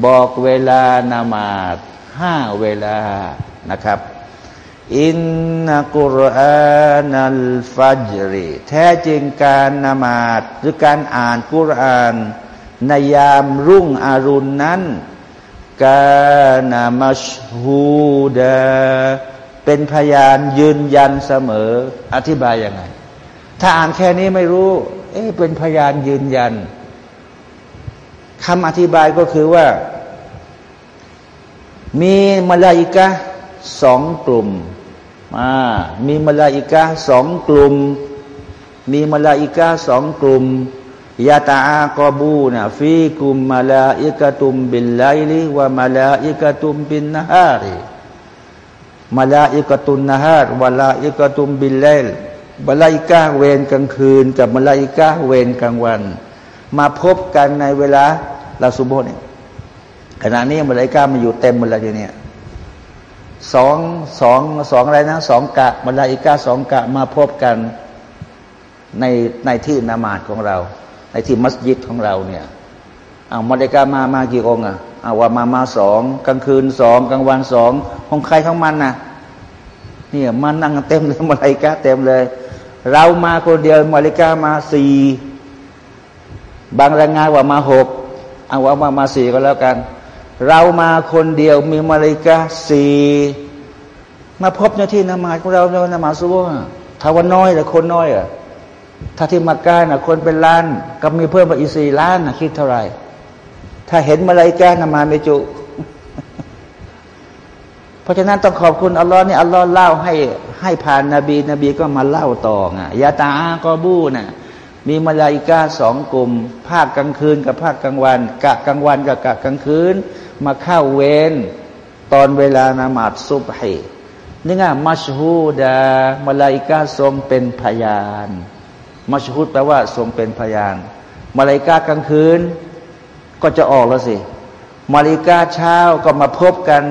บอกเวลานามาดห้าเวลานะครับ อินนักุรอานัลฟัจรีแท้จริงการนมาดหรือการอ่านกุรอาน ในยามรุ่งอรุณนั้นกานามัชฮูดาเป็นพยานยืนยันเสมอ อธิบายยังไง ถ้าอ่านแค่นี้ไม่รู้ เอ๊ะเป็นพยานยืนยันคำอธิบายก็คือว่า มีมาลาอิกะสองกลุ่มมามีมาลาอิกาสองกลุ่ม มีมาลาอิกาสองกลุ่ม يتعاقبون فيكم ملائكة بالليل وملائكة بالنهار ملائكة النهار وملائكة بالليل มาลาอิกาเวรกลางคืน กับมาลาอิกาเวรกลางวัน มาพบกันในเวลาลาสุโบเนี่ยขณะนี้มาลาอิกามาอยู่เต็มหมดแล้วเนี่ยสองสองสองอะไรนะสองกะบรรดาอิกาสองกะมาพบกันในในที่นามาดของเรา ในที่มัสยิดของเราเนี่ยเอามาริกามามากี่อง่ะเอาว่ามามาสองกลางคืนสองกลางวันสองของใครของมันนะเนี่ยมานั่งเต็มเลยมาริกาเต็มเลย เรามาคนเดียวมาริกามาสี่บางรายงานว่ามาหกเอาว่ามามาสี่ก็แล้วกัน เรามาคนเดียวมีมาเลกาสี่มาพบในที่นมาของเราเรานมาซุบฮ์ถ้าวันน้อยแต่คนน้อยอะ ถ้าที่มักกะนะคนเป็นล้านก็มีเพิ่มมาอีกสี่ล้านนะคิดเท่าไหร่ ถ้าเห็นมาลิกานมาไม่จุ เพราะฉะนั้นต้องขอบคุณอัลลอฮ์นี่อัลลอฮ์เล่าให้ให้ผ่านนาบีนบีก็มาเล่าต่อไงยาตาอากอบูนะ่ะมีมาลาอิกาสองกลุ่ม ภาคกลางคืนกับภาคกลางวัน กะกลางวันกับกะกลางคืน มาเข้าเวรตอนเวลานามาดซุบฮีนี่ไงมัชฮูดามาลาอิกาทรงเป็นพยาน มัชฮูดแปลว่าทรงเป็นพยาน มาลาอิกากลางคืน ก็จะออกแล้วสิ มาลาอิกาเช้าก็มาพบกัน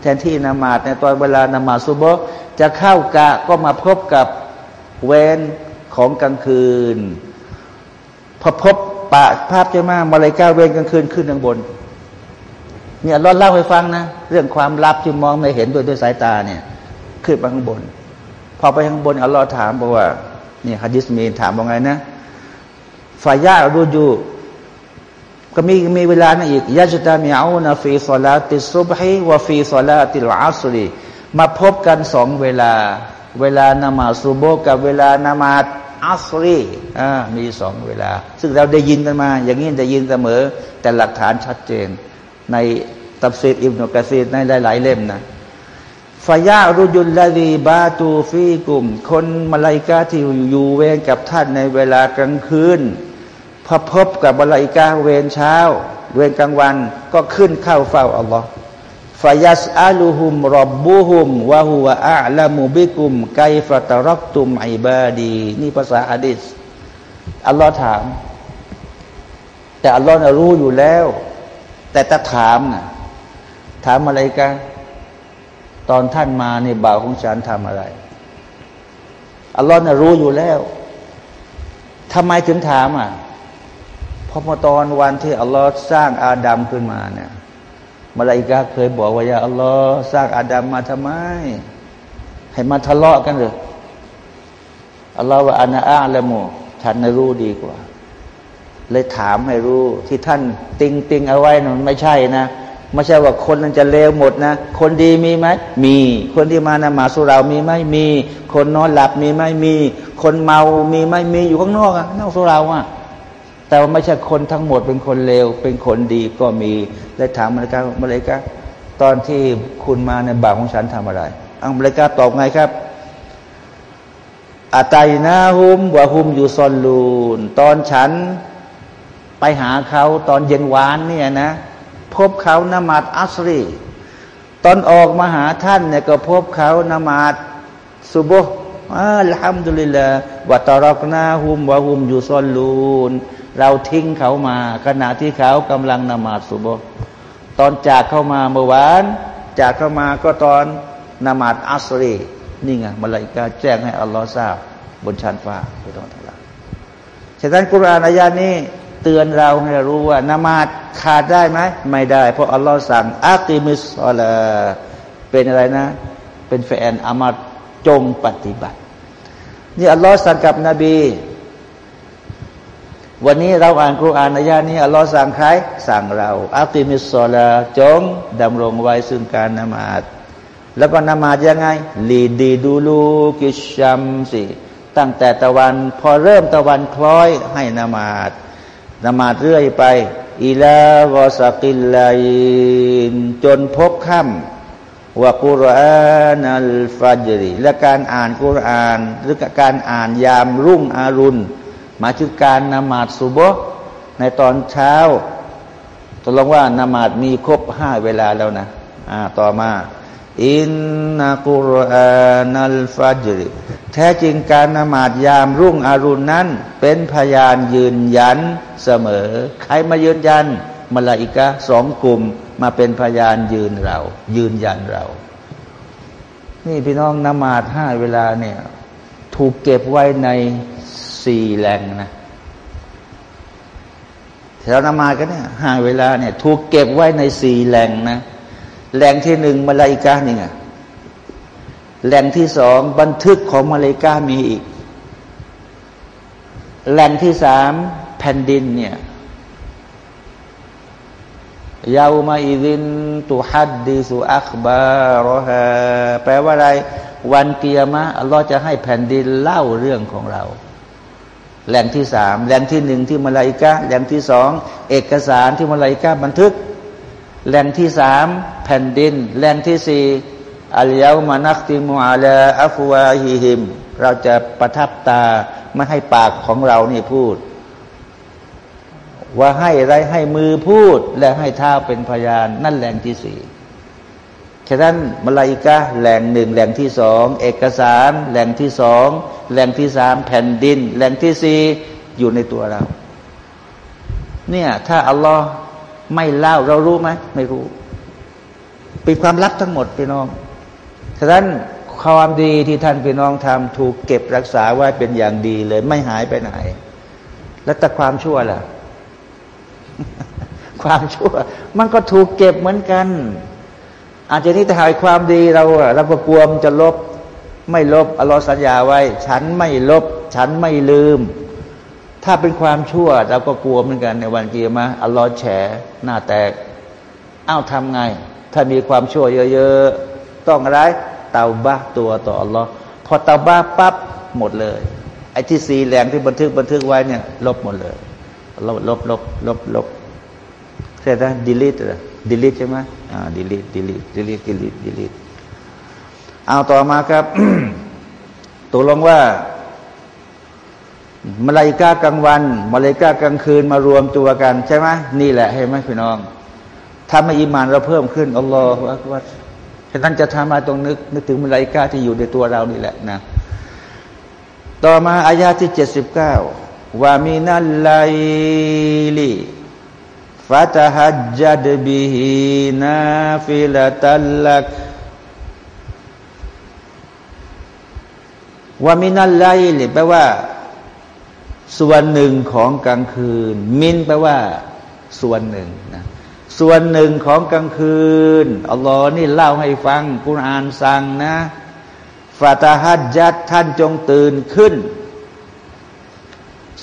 แทนที่นามาดในตอนเวลานามาซุบจะเข้ากะก็มาพบกับเวรของกลางคืน พอพบปะภาพเจ้ามามาลยกาเวรกลางคืนขึ้นข้างบนเนี่ยเราเล่าให้ฟังนะ เรื่องความลับที่มองไม่เห็นด้วยด้วยสายตาเนี่ย ขึ้นไปข้างบน พอไปข้างบนอัลลอฮ์ถามบอกว่า นี่ฮะดิษมีถามว่าไงนะฝ่ายญาดูอยู่ก็มีมีเวลานะอีกยาจตามีเอานะฟีซลาติซุบฮีวะฟีซลาติลอาสรีมาพบกันสองเวลา เวลานามาซุโบกับเวลานามาอัสรีอ่ามีสองเวลา ซึ่งเราได้ยินกันมา อย่างนี้ได้ยินเสมอ แต่หลักฐานชัดเจน ในตับซีดอิบนุกะซีดในหลาย ๆ เล่มนะ ฟายารุยุลลาดีบาตูฟีกลุ่ม คนมาลายกาที่อยู่เวรกับท่านในเวลากลางคืนพอพบกับมาลายกาเวรเช้า เวรกลางวันก็ขึ้นเข้าเฝ้าอัลลอฮ์ฟายัสอาลูฮุมรอบบุฮุมวะฮุวะอาลามุบิกุม ไกฟะตรักตุมไอบาดี นี่ภาษาอะดิษอัลลอฮ์ถาม แต่อัลลอฮ์รู้อยู่แล้ว แต่ถ้าถามนะถามอะไรกัน ตอนท่านมาในบ่าวของฉันทำอะไรอัลลอฮ์น่ะรู้อยู่แล้วทำไมถึงถามอะเพราะตอนวันที่อัลลอฮ์สร้างอาดัมขึ้นมาเนี่ยมาลาอิกาเคยบอกว่าอย่าอัลลอฮ์สร้างอาดัมมาทำไม ให้มาทะเลาะกันเลยอัลลอฮ์ว่าอานาอาละโมฉันรู้ดีกว่า เลยถามให้รู้ที่ท่านติงติงเอาไว้นั้นไม่ใช่นะ ไม่ใช่ว่าคนนั้นจะเลวหมดนะ คนดีมีไหมมี คนที่มานะมาสุรามีไหมมี คนนอนหลับมีไหมมี คนเมามีไหมมีอยู่ข้างนอกอะนอกสุราอะแต่ว่าไม่ใช่คนทั้งหมดเป็นคนเลวเป็นคนดีก็มีเลยถามมาเลกามาเลกาตอนที่คุณมาในบ่าของฉันทำอะไรอังมาเลกาตอบไงครับอาตายนาฮุมวะฮุมอยู่ซอนลูน ตอนฉันไปหาเขาตอนเย็นวานเนี่ยนะ พบเขานมาดอัสรี ตอนออกมาหาท่านเนี่ยก็พบเขานมาดซุบฮ์อัลฮัมดุลิลลาห์วะตารกนาฮุมวะฮุมอยู่ซอนลูน เราทิ้งเขามา ขณะที่เขากำลังนมาสุโบตอนจากเข้ามาเมื่อวาน จากเข้ามาก็ตอนนมาดอัสรีนี่ไงมาลายกาแจ้งให้อัลลอฮ์ทราบบนชั้นฟ้าไปตองทลาฉะนั้นกุรอานอายานี้ เตือนเราให้รู้ว่านมาดขาดได้ไหมไม่ได้ เพราะอัลลอฮ์สั่งอักิมิสอลาเป็นอะไรนะ เป็นแฟนอามัดจงปฏิบัติ นี่อัลลอฮ์สั่งกับนบี วันนี้เราอ่านคุรานในยานี้อัลลอฮ์สั่งใครสั่งเราอัติมิสซอลาจงดำรงไว้ซึ่งการนมาดแล้วก็นมาดยังไงลีดีดูลูกิชัมสิตั้งแต่ตะวัน พอเริ่มตะวันคล้อยให้นมาด นมาดเรื่อยไปอิลาวอสกิลไลนจนพบค่ำว่ากุรอานอัลฟัจรีและการอ่านกุรอาน หรือการอ่านยามรุ่งอรุณมาถึงการนมาดสุโบในตอนเช้าตกลงว่านมาดมีครบห้าเวลาแล้วนะอ่าต่อมา إن قرآن الفجر แท้จริงการนมาดยามรุ่งอรุณนั้น เป็นพยานยืนยันเสมอ ใครมายืนยันมาลาอิกะสองกลุ่มมาเป็นพยานยืนเรา ยืนยันเรา นี่พี่น้องนมาดห้าเวลาเนี่ย ถูกเก็บไว้ในสี่แหล่งนะแถวนมากันเนี่ยห้าเวลาเนี่ย ถูกเก็บไว้ในสี่แหล่งนะ แหล่งที่หนึ่งมาลายกานี่ไงแหล่งที่สองบันทึกของมาลายกามีอีก แหล่งที่สามแผ่นดินเนี่ยยาวมาอิดินตุฮัดดิสุอัคบารอฮาแปลว่าอะไร วันเกียรมะอัลลอฮ์จะให้แผ่นดินเล่าเรื่องของเรา แหล่งที่สามแหล่งที่หนึ่งที่มาลายกาแหล่งที่สองเอกสารที่มาลายกาบันทึก แหล่งที่สามแผ่นดินแหล่งที่สี่อัลยามานักติมูอาลาอัฟวาฮิฮิม เราจะประทับตาไม่ให้ปากของเรานี่พูด ว่าให้ไรให้มือพูด และให้เท้าเป็นพยาน นั่นแหล่งที่สี่ฉะนั้นมาลายกะแหล่งหนึ่งแหล่งที่สองเอกสาร แหล่งที่สองแหล่งที่สามแผ่นดิน แหล่งที่สี่อยู่ในตัวเรา เนี่ยถ้าอัลลอฮ์ ไม่เล่าเรารู้ไหมไม่รู้เป็นความลับทั้งหมดพี่น้องฉะนั้นความดีที่ท่านพี่น้องทำถูกเก็บรักษาไว้เป็นอย่างดีเลย ไม่หายไปไหน แล้วแต่ความชั่วล่ะ ความชั่ว มันก็ถูกเก็บเหมือนกัน อาจจะนี่ถ่ายความดีเราเราก็กลัวมันจะลบ ไม่ลบอัลลอฮ์สัญญาไว้ ฉันไม่ลบ ฉันไม่ลืม ถ้าเป็นความชั่วเราก็กลัวเหมือนกันในวันเกียร์มาอัลลอฮ์แฉหน้าแตกอ้าวทำไง ถ้ามีความชั่วเยอะๆ ต้องอะไรเตาบ้าตัวต่ออัลลอฮ์พอเตาบ้าปั๊บหมดเลย ไอ้ที่สีแหลงที่บันทึกบันทึกไว้เนี่ย ลบหมดเลย ลบลบลบลบลบเสร็จแล้วดีลิทดีลิทใช่ไหมอ่าดีลิทดีลิทดีลิทดีลิทดีลิทเอาต่อมาครับตกลงว่า มาลายกากลางวันมาลายกากลางคืนมารวมตัวกัน ใช่ไหมนี่แหละเห็นไหมพี่น้องถ้าไม่อิมานเราเพิ่มขึ้นอัลลอฮฺว่าฉะนั้นจะทำมาตรงนึกนึกถึงมาลายกาที่อยู่ในตัวเรานี่แหละนะ ต่อมาอายาที่เจ็ดสิบเก้าวามินัลไลลีฟาตฮัจจัดบิฮنافلة لك ومن الليل แปลว่า ส่วนหนึ่งของกลางคืน من แปลว่า ส่วนหนึ่งนะส่วนหนึ่งของกลางคืนอัลลอฮ์นี่เล่าให้ฟังกุรอานสั่งนะفتهجد ท่านจงตื่นขึ้น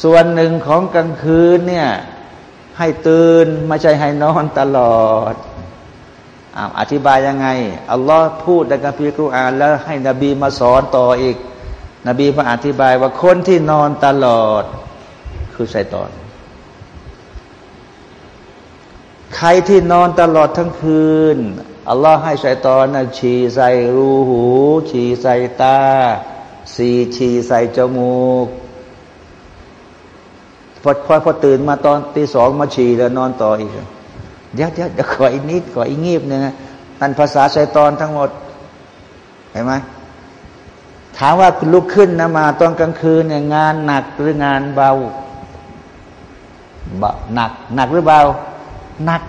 ส่วนหนึ่งของกลางคืนเนี่ยให้ตื่นไม่ใช่ให้นอนตลอดออธิบายยังไง อัลลอฮ์พูดในกัมภีร์กุรอานแล้วให้นบีมาสอนต่ออีก นบีมาอธิบายว่าคนที่นอนตลอด คือไซตอน ใครที่นอนตลอดทั้งคืน อัลลอฮ์ให้ไซตอนนะฉี่ใส่รูหู ฉี่ใส่ตา สีฉี่ใส่จมูกพอพอพอตื่นมาตอนตีสองมาฉี่แล้วนอนต่ออีกเดี๋ยวเดี๋ยวขออีกนิดขออีกงีบเนี่ยนะนั่นภาษาชัยตอนทั้งหมดเห็นไหม ถามว่าลุกขึ้นนะมาตอนกลางคืนเนี่ยงานหนักหรืองานเบาหนัก หนักหรือเบาหนัก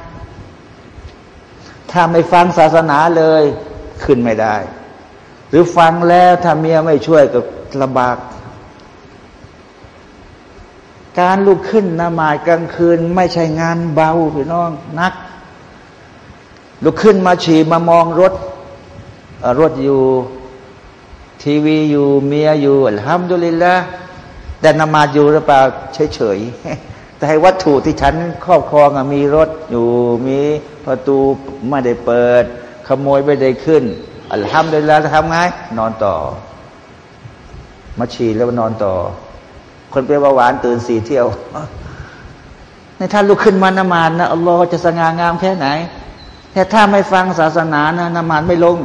ถ้าไม่ฟังศาสนาเลยขึ้นไม่ได้ หรือฟังแล้วถ้าเมียไม่ช่วยก็ลำบาก การลุกขึ้นนมากลางคืน ไม่ใช่งานเบาพี่น้องนัก ลุกขึ้นมาฉี่มามองรถรถอยู่ ทีวีอยู่เมียอยู่ห้ามดุลิลละแต่นมาอยู่หรือเปล่าเฉยๆแต่ให้วัตถุที่ฉันครอบครองมีรถอยู่มีประตูไม่ได้เปิด ขโมยไม่ได้ขึ้นอัลฮัมดุลิลละทำไงนอนต่อ มาฉี่แล้วนอนต่อ คนเป็นเบาหวานตื่นสี่เที่ยวในท่านลุกขึ้นมานมานนะอัลลอฮ์จะสง่างามแค่ไหน แต่ถ้าไม่ฟังศาสนานะนมานไม่ลง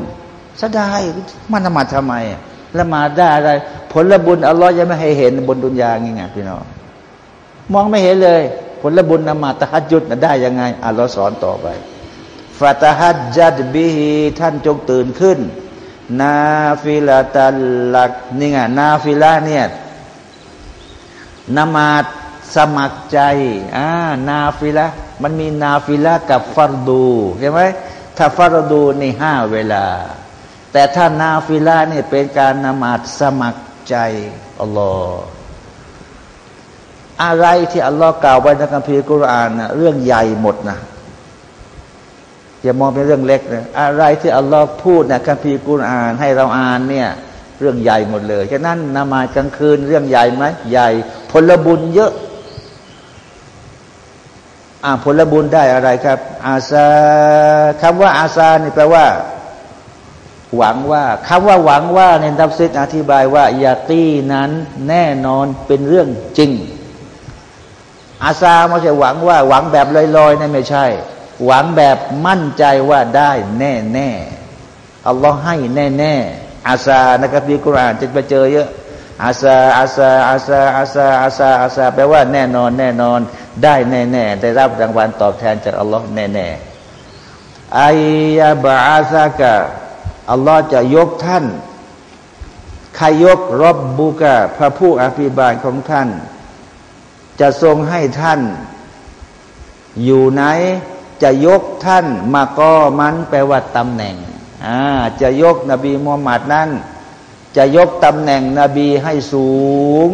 สะได้มันมาทำไมละมาได้อะไร ผลบุญอัลลอฮ์ยังไม่ให้เห็นบนดุนยาไงไงพี่น้องมองไม่เห็นเลย ผลบุญนมาตะฮัดยุดได้ยังไงอัลลอฮ์สอนต่อไปفتهجد به ท่านจงตื่นขึ้น نافلة لك นี่ไงนาฟิลาเนี่ยนมาดสมัครใจอ่านาฟิละมันมีนาฟิละกับฟัรดูใช่ไหมถ้าฟัรดูในห้าเวลา แต่ถ้านาฟิละนี่เป็นการนมาดสมัครใจอัลลอฮ์อะไรที่อัลลอฮ์กล่าวไว้ในคัมภีร์กุรอานนะเรื่องใหญ่หมดนะอย่ามองเป็นเรื่องเล็กนะอะไรที่อัลลอฮ์พูดในคัมภีร์กุรอานให้เราอ่านเนี่ยเรื่องใหญ่หมดเลยฉะนั้นนามากลางคืนเรื่องใหญ่ไหมใหญ่ ผลบุญเยอะอ่าผลบุญได้อะไรครับ อาซาคำว่าอาซานี่แปลว่า หวังว่าคำว่าหวังว่าในดับซิดอธิบายว่ายาตีนั้นแน่นอนเป็นเรื่องจริง อาซาไม่ใช่หวังว่าหวังแบบลอยๆนั่นไม่ใช่ หวังแบบมั่นใจว่าได้แน่แน่อัลลอฮ์ให้แน่แน่อาซานะครับดีกุรานจะไปเจอเยอะอาซาอาซาอาซาอาซาอาซาอาซาแปลว่าแน่นอน แน่นอน ได้แน่แน่ได้รับรางวัลตอบแทนจากอัลลอฮ์แน่แน่อายาบาซากะ อัลลอฮ์จะยกท่านใครยกรบบุกะพระผู้อภิบาลของท่าน จะทรงให้ท่าน อยู่ไหน จะยกท่านมาก็มันแปลว่าตำแหน่งอ่าจะยกนบีมูฮัมมัดนั้น จะยกตำแหน่งนบีให้สูง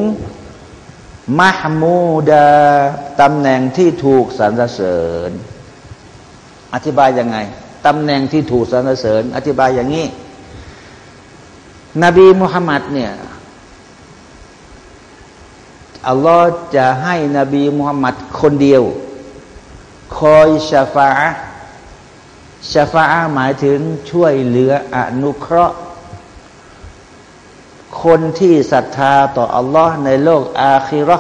มหมูดาตำแหน่งที่ถูกสรรเสริญ อธิบายยังไง ตำแหน่งที่ถูกสรรเสริญ อธิบายอย่างนี้ นบีมุฮัมมัดเนี่ยอัลลอฮ์จะให้นบีมุฮัมมัดคนเดียว คอยชาฟาชาฟาหมายถึงช่วยเหลืออนุเคราะห์ คนที่ศรัทธาต่ออัลลอฮ์ในโลกอาคิรอ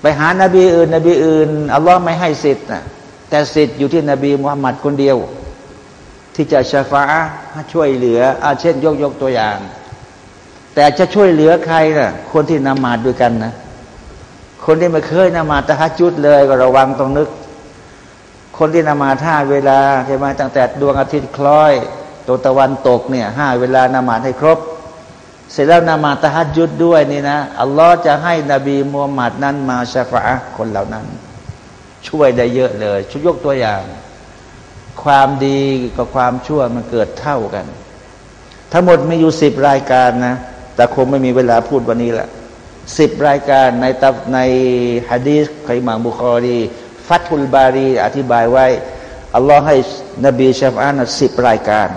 ไปหานาบีอื่น นบีอื่นอัลลอฮ์ไม่ให้สิทธิ์นะ แต่สิทธิ์อยู่ที่นบีมุฮัมมัดคนเดียว ที่จะชาฟาช่วยเหลืออาเช่น ยกยกตัวอย่าง แต่จะช่วยเหลือใครนะ่ะ คนที่นมาดด้วยกันนะ คนที่ไม่เคยนมาตะฮัจุดเลยก็ระวังต้องนึก คนที่นมาท่าเวลาใช่ไหมตั้งแต่ดวงอาทิตย์คล้อยตัวตะวันตกเนี่ยห้าเวลานามาให้ครบ เสร็จแล้วนามาตะฮัดยุดด้วยนี่นะอัลลอฮ์จะให้นบีมูฮัมมัดนั้นมาชาฟะคนเหล่านั้น ช่วยได้เยอะเลยช่วยยกตัวอย่าง ความดีกับความชั่วมันเกิดเท่ากัน ทั้งหมดมีอยู่สิบรายการนะ แต่คงไม่มีเวลาพูดวันนี้ละสิบรายการในตับในฮะดีษไคมังบุคอรีฟัตฮุลบารีอธิบายไว้ อัลลอฮ์ให้นบีชาฟานสิบรายการ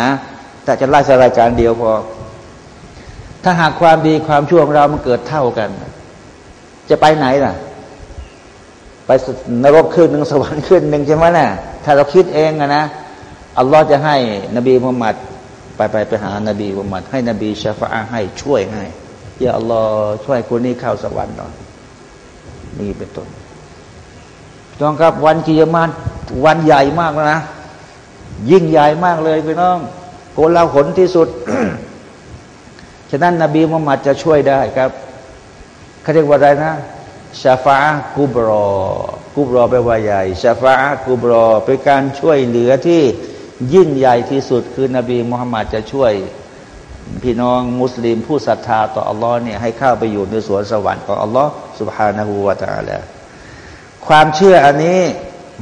นะ แต่จะไล่สรายการเดียวพอ ถ้าหากความดีความชั่วของเรามันเกิดเท่ากัน จะไปไหนล่ะ ไปนรกขึ้นหนึ่งสวรรค์ขึ้นหนึ่งใช่ไหมนะ่ะถ้าเราคิดเองนะอัลลอฮ์จะให้นบีมุฮัมมัดไปไปไปหานบีมุฮัมมัดให้นบีชาฟาให้ช่วยให้อย่าอัลลอฮ์ช่วยคนนี้เข้าสวรรค์หน่อยนี่เป็นต้นจองครับวันกิยามานวันใหญ่มากนะ ยิ่งใหญ่มากเลยพี่น้อง โกลาหลที่สุด ฉะนั้นนบีมุฮัมมัดจะช่วยได้ครับเขาเรียกว่าอะไรนะ ชาฟากุบรอ กุบรอแปลว่าใหญ่ชาฟากุบรอเป็นการช่วยเหลือที่ยิ่งใหญ่ที่สุดคือนบีมุฮัมมัดจะช่วย พี่น้องมุสลิมผู้ศรัทธาต่ออัลลอฮ์เนี่ยให้เข้าไปอยู่ในสวนสวรรค์ของอัลลอฮ์สุบฮานาหูวาตาแล้วความเชื่ออันนี้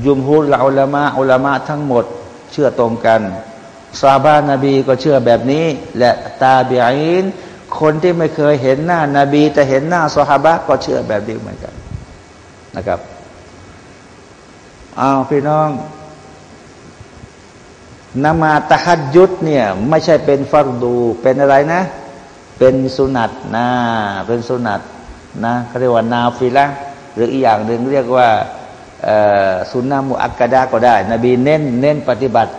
ยุมฮูลอุลามะอุลามะทั้งหมดเชื่อตรงกันซาบานาบีก็เชื่อแบบนี้ และตาบีอิน คนที่ไม่เคยเห็นหน้านาบี แต่เห็นหน้าซอฮาบะก็เชื่อแบบนี้เหมือนกันนะครับเอาพี่น้องนมาตะฮัดยุดเนี่ย ไม่ใช่เป็นฟัรดูเป็นอะไรนะ เป็นสุนัตนะเป็นสุนัตนะเขาเรียกว่านาฟิละหรืออีกอย่างหนึ่งเรียกว่าสุนนะมุอักกะดาก็ได้ นบีเน้นเน้นปฏิบัติ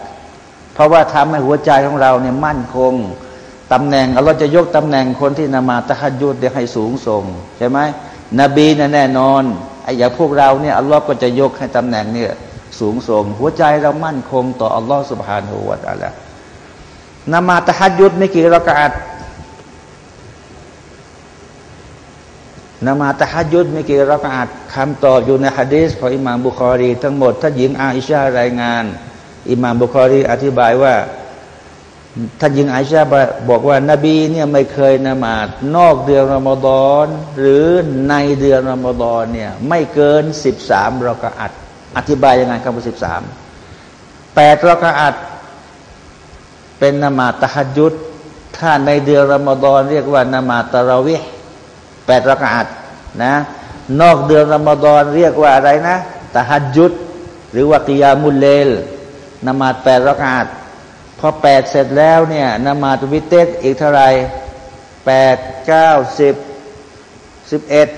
เพราะว่าทำให้หัวใจของเราเนี่ยมั่นคง ตำแหน่งเราจะยกตำแหน่งคนที่นมาตะฮัดยุดให้สูงส่งใช่ไหมนบีนะแน่นอนไอ้อย่างพวกเราเนี่ยอัลลอฮ์ก็จะยกให้ตำแหน่งเนี่ยสูงส่ง หัวใจเรามั่นคงต่ออัลลอฮ์สุบฮานหูวาตาละนมาตะฮัดยุดไม่กี่รักาดนมาตะฮัดยุดไม่กี่รักาดคำตอบอยู่ในฮะดีษของอิหม่ามบุคอรี ทั้งหมดถ้าหญิงอาอิชารายงาน อิหม่ามบุคอรีอธิบายว่า ท่านหญิงอาอิชาบอกว่านบีเนี่ยไม่เคยนมาดนอกเดือนรอมฎอนหรือในเดือนรอมฎอนเนี่ยไม่เกินสิบสามรักอัดอธิบายยังไงคำว่าสิบสามแปดรักอัดเป็นนมาตะฮัยุดถ้าในเดือนรอมฎอนเรียกว่านมาตะราวิแปดรักอาดนะนอกเดือนรอมฎอนเรียกว่าอะไรนะตะฮัดยุดหรือว่ากิยามุลเลลนมาดแปดรักอาด อแปดเสร็จแล้วเนี่ยนมาดวิเตสอีกเท่าไรแปดเก้าสิบสิบเอ็ด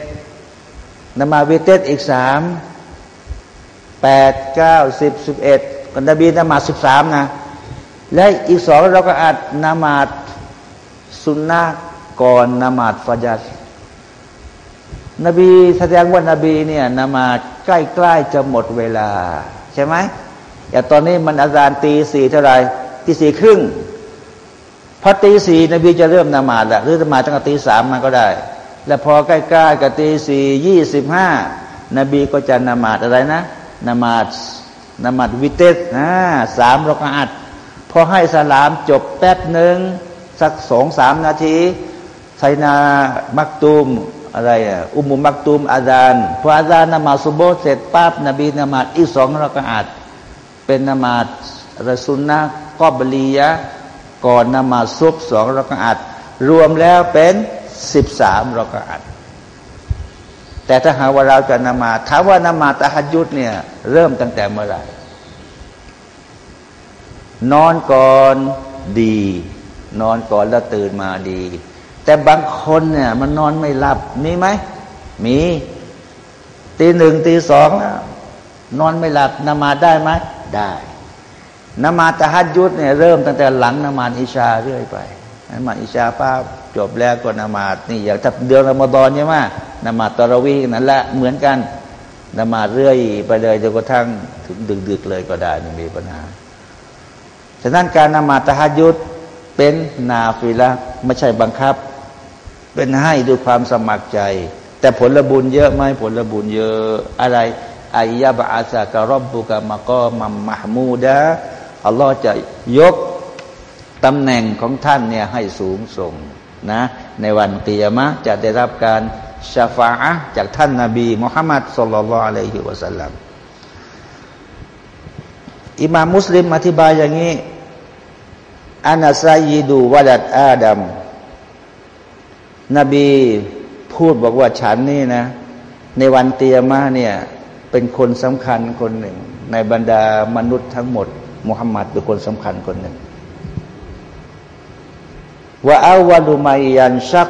นมาวิเตสอีกสามแปดเก้าสิบสิบเอ็ดกันนบีนมาสิบสามนะ และอีกสองเราก็อาจนมาดสุนนะก่อนนมาดฟาจัดนบีแสดงว่านบีเนี่ยนมาใกล้ๆจะหมดเวลา ใช่ไหมอย่างตอนนี้มันอาจารย์ตีสี่เท่าไหร่ ตีสี่ครึ่งพอตีสี่นบีจะเริ่มนมาดละหรือนมาตั้งแต่ตีสามมันก็ได้ แล้วพอใกล้ๆกับตีสี่ยี่สิบห้านบีก็จะนมาดอะไรนะนมาดนมาดวิเตสนะสามรกอัดพอให้สลามจบแป๊บหนึ่งสักสองสามนาทีไซนามักตูมอะไรอะอุมุมักตูมอาจารย์พออาจารย์นมาสุโบเสร็จปั๊บนบีนมาดอีกสองรกอัดเป็นนมาดรสุนนะ กอบลียะก่อนนมาซุบสองรกอัดรวมแล้วเป็นสิบสามรกอัดแต่ถ้าหาว่าเราจะนมาถามว่านมาตะฮัดยุดเนี่ย เริ่มตั้งแต่เมื่อไหร่ นอนก่อนดี นอนก่อนแล้วตื่นมาดี แต่บางคนเนี่ย มันนอนไม่หลับมีไหมมีตีหนึ่งตีสองแล้วนอนไม่หลับนมาได้ไหมได้ นมาตะฮัดยุดเนี่ยเริ่มตั้งแต่หลังนมาอิชาเรื่อยไปนมาอิชาป้าจบแล้วก็นมาดนี่อย่างถ้าเดือนรอมฎอนใช่ไหมนมาตะรวีนั่นแหละเหมือนกันนมาเรื่อยไปเลยจนกระทั่งถึงดึกๆเลยก็ได้ไม่มีปัญหาฉะนั้นการนมาตะฮัดยุดเป็นนาฟิละไม่ใช่บังคับ เป็นให้ด้วยความสมัครใจ แต่ผลบุญเยอะไหมผลบุญเยอะอะไรอายะบะอาซากะรบบุกะมะกอมัมมะมูดะ อัลลอฮ์จะยกตำแหน่งของท่านเนี่ยให้สูงส่งนะในวันตียมะจะได้รับการชาฟาะจากท่านนาบีมุฮัมมัดสุลลัลอะลัยฮิวะสัลลัมอิมามุสลิมอธิบายอย่างนี้อานาซายีดูวดัดอาดัมนบีพูดบอกว่าฉันนี่นะ ในวันเตียมาเนี่ยเป็นคนสำคัญคนหนึ่ง ในบรรดามนุษย์ทั้งหมด มุฮัมมัดเป็นคนสำคัญคนหนึ่งว่าอาวลุมายันชัก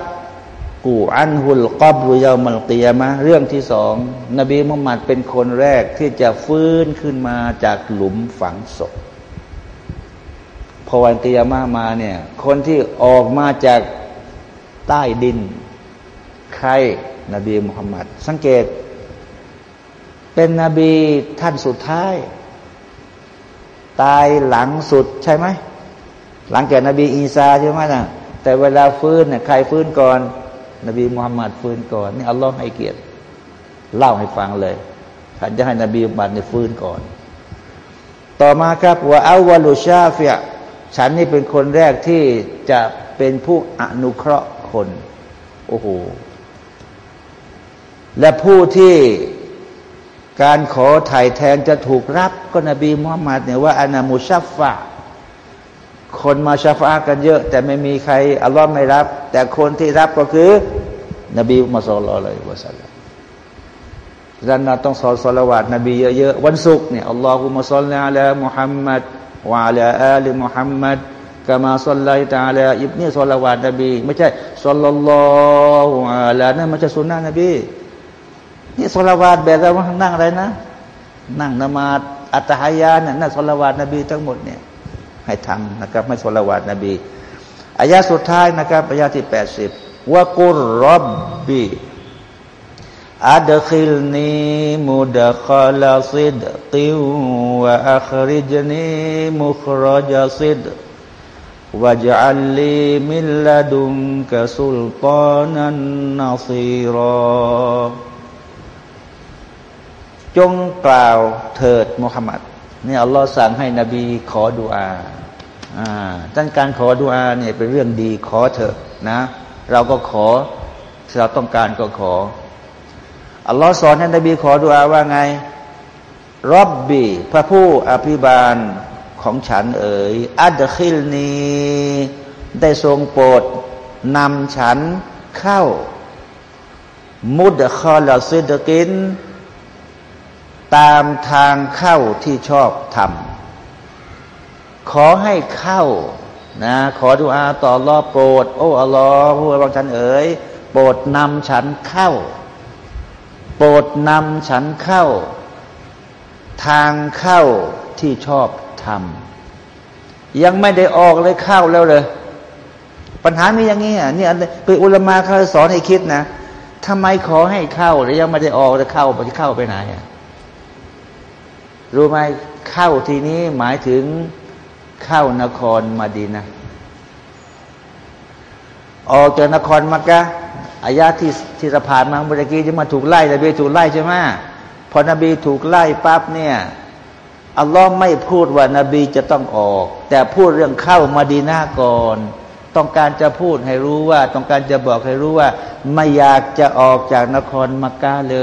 กูอันหุลกอบรุยามัลกียมะเรื่องที่สอง นบีมุฮัมมัดเป็นคนแรกที่จะฟื้นขึ้นมาจากหลุมฝังศพพอวันกียามะมาเนี่ย คนที่ออกมาจากใต้ดิน ใครนบีมุฮัมมัดสังเกต เป็นนบีท่านสุดท้าย ตายหลังสุดใช่ไหม หลังแก่นบีอีสาใช่ไหมนะแต่เวลาฟื้นเนี่ยใครฟื้นก่อน นบีมุฮัมมัดฟื้นก่อนนี่อัลลอฮ์ให้เกียรติเล่าให้ฟังเลยฉันจะให้นบีมุฮัมมัดเนี่ยฟื้นก่อน ต่อมาครับว่าอาวาลุชาฟิยฉันนี่เป็นคนแรกที่จะเป็นผู้อนุเคราะห์คน โอ้โหและผู้ที่ การขอถ่ายแทนจะถูกรับก็นบีมุฮัมมัดเนี่ยว่าอานามุชัฟฟะคนมาชาฟากันเยอะ แต่ไม่มีใครอัลลอฮ์ไม่รับ แต่คนที่รับก็คือ นบีมุฮัมมัดสุลลัลเลยวะสัลลัมดังนั้นต้องสอนสละวาดนบีเยอะๆวันศุกร์เนี่ยอัลลอฮุมะซัลลัลลอฮมุฮัมมัดวะลาอาลีมุฮัมมัดกามาสัลลัยตาลาอิบเนี่ยสละวาดนบี ไม่ใช่สัลลัลลอฮุอะลานั่นไม่ใช่สุนนะนบี นี่สละวาดแบบเรานั่งอะไรนะ นั่งนมาดอัตฮายาเนี่ยนั่นสละวาดนบีทั้งหมดเนี่ยให้ทำนะครับไม่สละวาดนบีอายาสุดท้ายนะครับอายาที่แปดสิบว่ากุรรับบีอัดขิลนีมุดขลาซิดติวะอัคริจนีมุครจซิดวะจัลลีมิลลดุมกะสุลตานันนาซีรอ จงกล่าวเถิดมุฮัมมัดนี่อัลลอฮ์สั่งให้นบีขอดุอาอ่าท่านการขอดุอาเนี่ยเป็นเรื่องดีขอเถอะนะ เราก็ขอเราต้องการก็ขออัลลอฮ์สอนให้นบีขอดุอาว่าไงรับบีพระผู้อภิบาลของฉันเอ๋ยอัดคิลนีได้ทรงโปรดนำฉันเข้า มุดคอลซิดกิน ตามทางเข้าที่ชอบทำขอให้เข้านะขอดุอาต่อรอโปรด โอ้อัลลอฮ์ผู้บางฉันเอ๋ยโปรดนำฉันเข้า โปรดนำฉันเข้า ทางเข้าที่ชอบทำยังไม่ได้ออกเลยเข้าแล้วเลยปัญหามีอย่างนี้อะนี่เป็นอุลมาเขาสอนให้คิดนะทำไมขอให้เข้าแล้วยังไม่ได้ออกจะเข้าจะเข้าไปไหนอะ รู้ไหมเข้าทีนี้หมายถึงเข้านครมาดีนะออกจากนครมักกะอายาที่ที่สะพานมาเมื่อกี้จะมาถูกไล่นบีถูกไล่ใช่ไหมพอนบีถูกไล่ปั๊บเนี่ยอัลลอฮ์ไม่พูดว่านบีจะต้องออก แต่พูดเรื่องเข้ามาดีนาก่อน ต้องการจะพูดให้รู้ว่า ต้องการจะบอกให้รู้ว่า ไม่อยากจะออกจากนครมักกะเล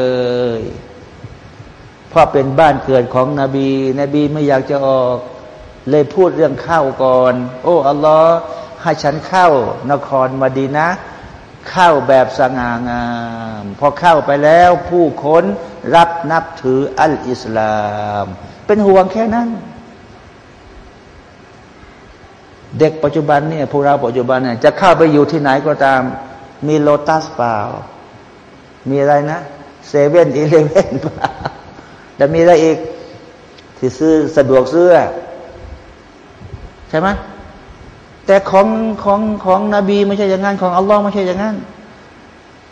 ย เพราะเป็นบ้านเกิดของนบี นบีไม่อยากจะออก เลยพูดเรื่องข้าวก่อน โอ้อัลลอฮ์ให้ฉันเข้านครมาดีนะเข้าแบบสง่างาม พอเข้าไปแล้วผู้คนรับนับถืออัลอิสลาม เป็นห่วงแค่นั้น เด็กปัจจุบันเนี่ยพวกเราปัจจุบันเนี่ยจะเข้าไปอยู่ที่ไหนก็ตาม มีโลตัสเปล่า มีอะไรนะเซเว่นอีเลเว่นเปล่า แต่มีอะไรอีก ที่ซื้อสะดวกซื้อใช่ไหมแต่ของของของนบีไม่ใช่อย่างนั้นของอัลลอฮ์ไม่ใช่อย่างนั้น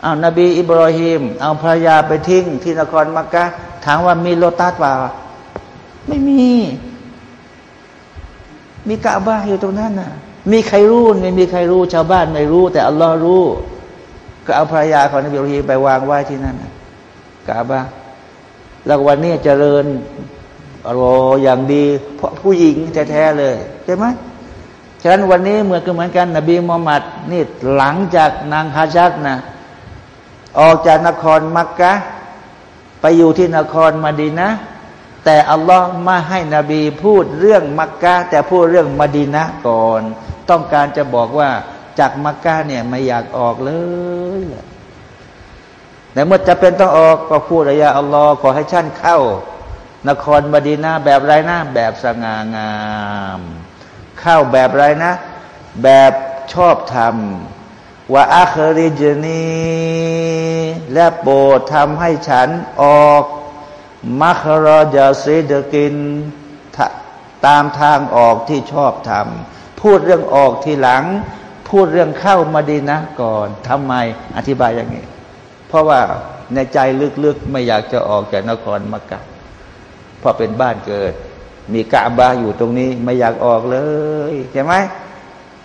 เอานบีอิบรอฮิมเอาภรรยาไปทิ้งที่นครมักกะถามว่ามีโลตัสเปล่าไม่มี มีกะบ้าอยู่ตรงนั้นน่ะ มีใครรู้ไม่มีใครรู้ชาวบ้านไม่รู้ แต่อัลลอฮ์รู้ ก็เอาภรรยาของนบีอิบรอฮิมไปวางไว้ที่นั่นกะบ้า แล้ววันนี้เจริญรออย่างดี เพราะผู้หญิงแท้ๆเลยใช่ไหมฉะนั้นวันนี้เหมือนกันเหมือนกัน นบีมูฮัมมัดนี่หลังจากนางฮาจัดนะออกจากนครมักกะไปอยู่ที่นครมาดีนะ แต่อัลลอฮ์มาให้นบีพูดเรื่องมักกะแต่พูดเรื่องมาดีนะก่อน ต้องการจะบอกว่าจากมักกะเนี่ยไม่อยากออกเลย แต่เมื่อจะเป็นต้องออกก็พูดระยะอัลลอฮ์ขอให้ท่านเข้า นครมาดีนะแบบไรนะแบบสง่างาม เข้าแบบไรนะ แบบชอบธรรมว่าอาคริจนีและโปรดทำให้ฉันออกมัครจาซีดกินตามทางออกที่ชอบทำพูดเรื่องออกทีหลัง พูดเรื่องเข้ามาดีนะก่อนทำไมอธิบายอย่างนี้ เพราะว่าในใจลึกๆไม่อยากจะออกจากนครมักกะเพราะเป็นบ้านเกิด มีกะบาอยู่ตรงนี้ไม่อยากออกเลยใช่ไหม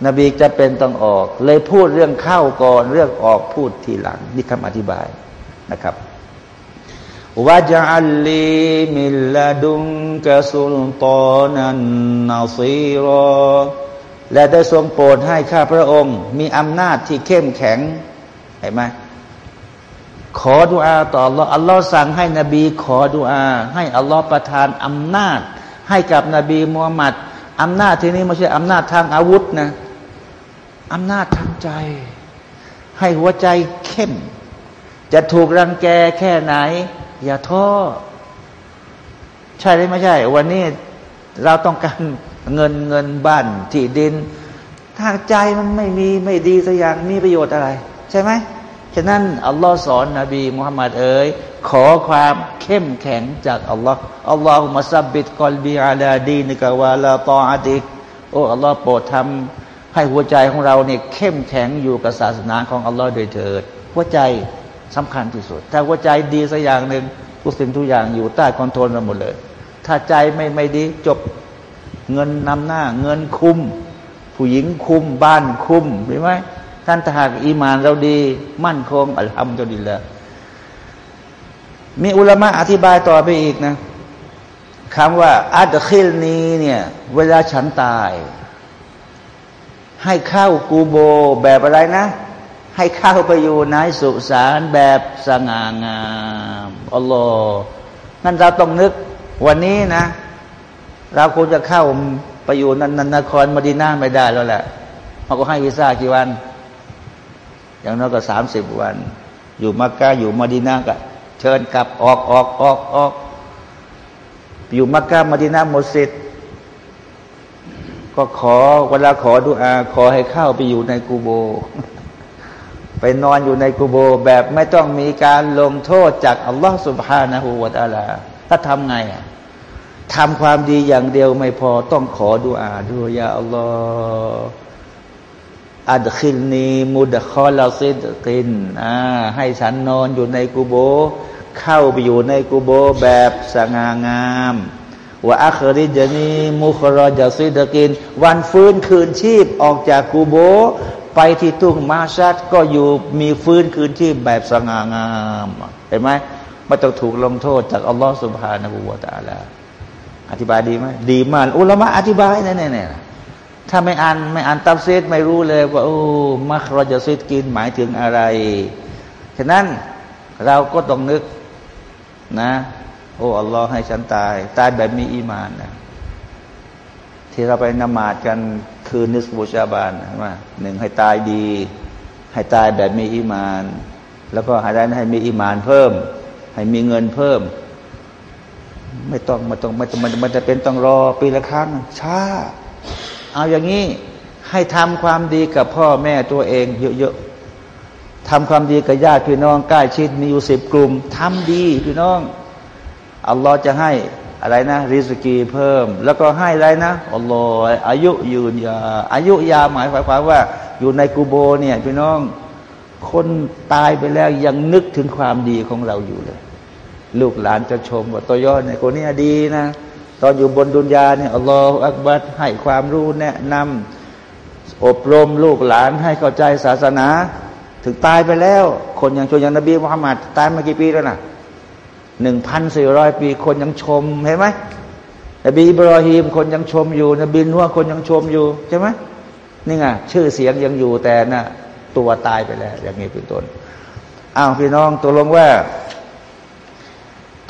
นบีจะเป็นต้องออก เลยพูดเรื่องเข้าก่อนเรื่องออกพูดทีหลัง นี่คำอธิบายนะครับวาจัลลีมิลลาดุงกะสุลตานันนาซีรอและได้ทรงโปรดให้ข้าพระองค์ มีอำนาจที่เข้มแข็งเห็นไหม ขอดุอาต่ออัลลอฮ์อัลลอฮ์สั่งให้นบี ขอดุอา ให้อัลลอฮ์ประทานอำนาจ ให้กับนบีมูฮัมมัดอำนาจที่นี้ไม่ใช่อำนาจทางอาวุธนะอำนาจทางใจ ให้หัวใจเข้ม จะถูกรังแกแค่ไหน อย่าท้อใช่หรือไม่ใช่ วันนี้เราต้องการเงินเงินบ้านที่ดิน ถ้าใจมันไม่มีไม่ดีสักอย่างมีประโยชน์อะไร ใช่ไหม ฉะนั้นอัลลอฮ์สอนนบีมุฮัมมัดเอ๋ยขอความเข้มแข็งจากอัลลอฮ์อัลลอฮุมะซับบิดกอลบีอาลาดีนิกาวาลาตออาดิกโอ้อัลลอฮ์โปรดทำให้หัวใจของเราเนี่ยเข้มแข็งอยู่กับศาสนาของอัลลอฮ์ด้วยเถิด หัวใจสำคัญที่สุด ถ้าหัวใจดีสักอย่างหนึ่งทุกสิ่งทุกอย่างอยู่ใต้ control เราหมดเลย ถ้าใจไม่ไม่ดีจบเงินนำหน้า เงินคุม ผู้หญิงคุมบ้านคุมเห็นไหม ท่านถ้าหากอีมานเราดี มั่นคงالحمد لله มีอุลามะอธิบายต่อไปอีกนะคำว่าอัดคิลนี้เนี่ย เวลาฉันตาย ให้เข้ากูโบแบบอะไรนะ ให้เข้าไปอยู่ในสุสานแบบสง่างามอัลลอฮ์นั่นเราต้องนึกวันนี้นะ เราควรจะเข้าไปอยู่นันนครมดีนาไม่ได้แล้วแหละเขาก็ให้วีซ่ากี่วัน อย่างน้อยก็สามสิบวัน อยู่มักกะอยู่มาดีนาก็เชิญกลับออกออกออกออก อยู่มักกะมาดีนาหมดสิทธิ์ก็ขอเวลาขอดูอา ขอให้เข้าไปอยู่ในกูโบ ไปนอนอยู่ในกุโบ แบบไม่ต้องมีการลงโทษจากอัลลอฮฺสุบฮานะฮูวาตาลาถ้าทำไงอะทำความดีอย่างเดียวไม่พอต้องขอดุอาด้วยยาอัลลอฮฺ อัดคินนีมุดคอลาซิดกินอ่าให้ฉันนอนอยู่ในกุโบ เข้าไปอยู่ในกุโบแบบสง่างามว่าอัคริจนีมุครจซิดกิน วันฟื้นคืนชีพออกจากกูโบ ไปที่ทุ่งมาชัดก็อยู่มีฟื้นคืนชีพแบบสง่างามเห็นไหมไม่ต้องถูกลงโทษจากอัลลอฮฺสุบฮานะฮูวาตาลาอธิบายดีไหมดีมากอุลามะอธิบายแน่ๆ ถ้าไม่อ่านไม่อ่านตับเซตไม่รู้เลยว่าโอ้มัครจซิดกินหมายถึงอะไร ฉะนั้นเราก็ต้องนึกนะ โอ้อัลลอฮ์ให้ฉันตาย ตายแบบมีอีมานนะที่เราไปนมาดกันคืนนิสบูชาบานใช่ไหนึ่งให้ตายดี ให้ตายแบบมีอีมาน แล้วก็ให้ได้ให้มีอีมานเพิ่ม ให้มีเงินเพิ่ม ไม่ต้องไม่ต้องไม่ต้องมันจะเป็นต้องรอปีละครั้งช้า เอาอย่างนี้ให้ทำความดีกับพ่อแม่ตัวเอง เยอะๆทำความดีกับญาติพี่น้องใกล้ชิดมีอยู่สิบกลุ่มทำดีพี่น้องอัลลอฮ์จะให้อะไรนะ ริสกีเพิ่ม แล้วก็ให้อะไรนะอัลลอฮ์อายุยืนยาอายุยาหมายความว่า อยู่ในกูโบเนี่ยพี่น้อง คนตายไปแล้วยังนึกถึงความดีของเราอยู่เลย ลูกหลานจะชมว่าตัวยอดเนี่ยคนนี้ดีนะ ตอนอยู่บนดุนยาเนี่ยอัลลอฮฺอักบัดให้ความรู้แนะนำอบรมลูกหลานให้เข้าใจศาสนา ถึงตายไปแล้ว คนย่างชนอย่างนบีมุฮัมมัดตายมากี่ปีแล้วนะหนึ่งพันสี่ร้อยปี คนยังชมเห็นไหมนบีอิบรอฮีมคนยังชมอยู่ นบีนัวคนยังชมอยู่ใช่ไหมนี่ไงชื่อเสียงยังอยู่แต่นะ่ะตัวตายไปแล้ว อย่างนี้เป็นต้นอ้าวพี่น้องตัวลงว่า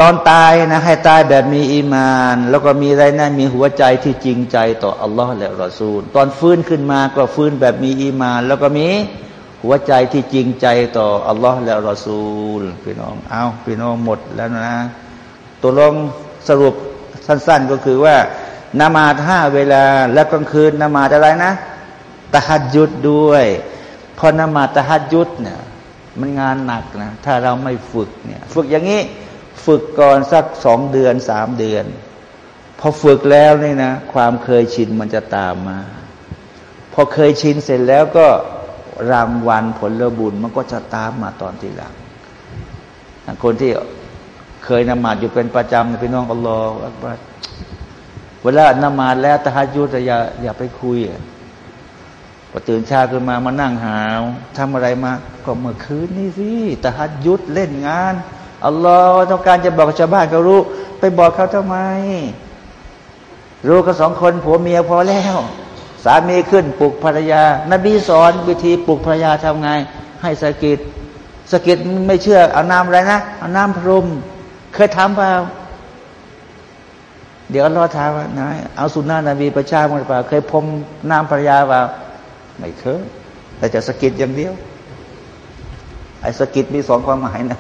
ตอนตายนะให้ตายแบบมีอีมาน แล้วก็มีอะไรนะมีหัวใจที่จริงใจต่ออัลลอฮ์และรอซูล ตอนฟื้นขึ้นมาก็ฟื้นแบบมีอีมาน แล้วก็มีหัวใจที่จริงใจต่ออัลลอฮ์และรอซูลพี่น้องเอาพี่น้องหมดแล้วนะตัวลงสรุปสั้น ๆก็คือว่านามาห้าเวลาแล้วกลางคืนนามาอะไรนะตะฮัดยุดด้วยพอนามาตะฮัดยุดเนี่ยมันงานหนักนะถ้าเราไม่ฝึกเนี่ย ฝึกอย่างนี้ ฝึกก่อนสักสองเดือนสามเดือน พอฝึกแล้วนี่นะ ความเคยชินมันจะตามมา พอเคยชินเสร็จแล้วก็รางวัลผลบุญมันก็จะตามมาตอนทีหลัง คนที่เคยนมาดอยู่เป็นประจำพี่น้องอัลลอฮฺเวลานมาดแล้วตะฮัยุดอย่าอย่าไปคุยพอตื่นเช้าขึ้นมามานั่งหาวทำอะไรมาก็เมื่อคืนนี่สิตะฮัยุดเล่นงาน อัลลอฮฺต้องการจะบอกชาวบ้านเขารู้ ไปบอกเขาทำไม รู้ก็สองคนผัวเมียพอแล้ว สามีขึ้นปลุกภรรยา นบีสอนวิธีปลุกภรรยาทำไง ให้สะกิดสะกิดไม่เชื่อเอาน้ำอะไรนะเอาน้ำพรม เคยทำเปล่าเดี๋ยวรอถามว่านะเอาสุนนะนบีประชามันเปล่าเคยพรมน้ำภรรยาเปล่าไม่เคยแต่จะสะกิดอย่างเดียว ไอ้สกิดมีสองความหมายนะ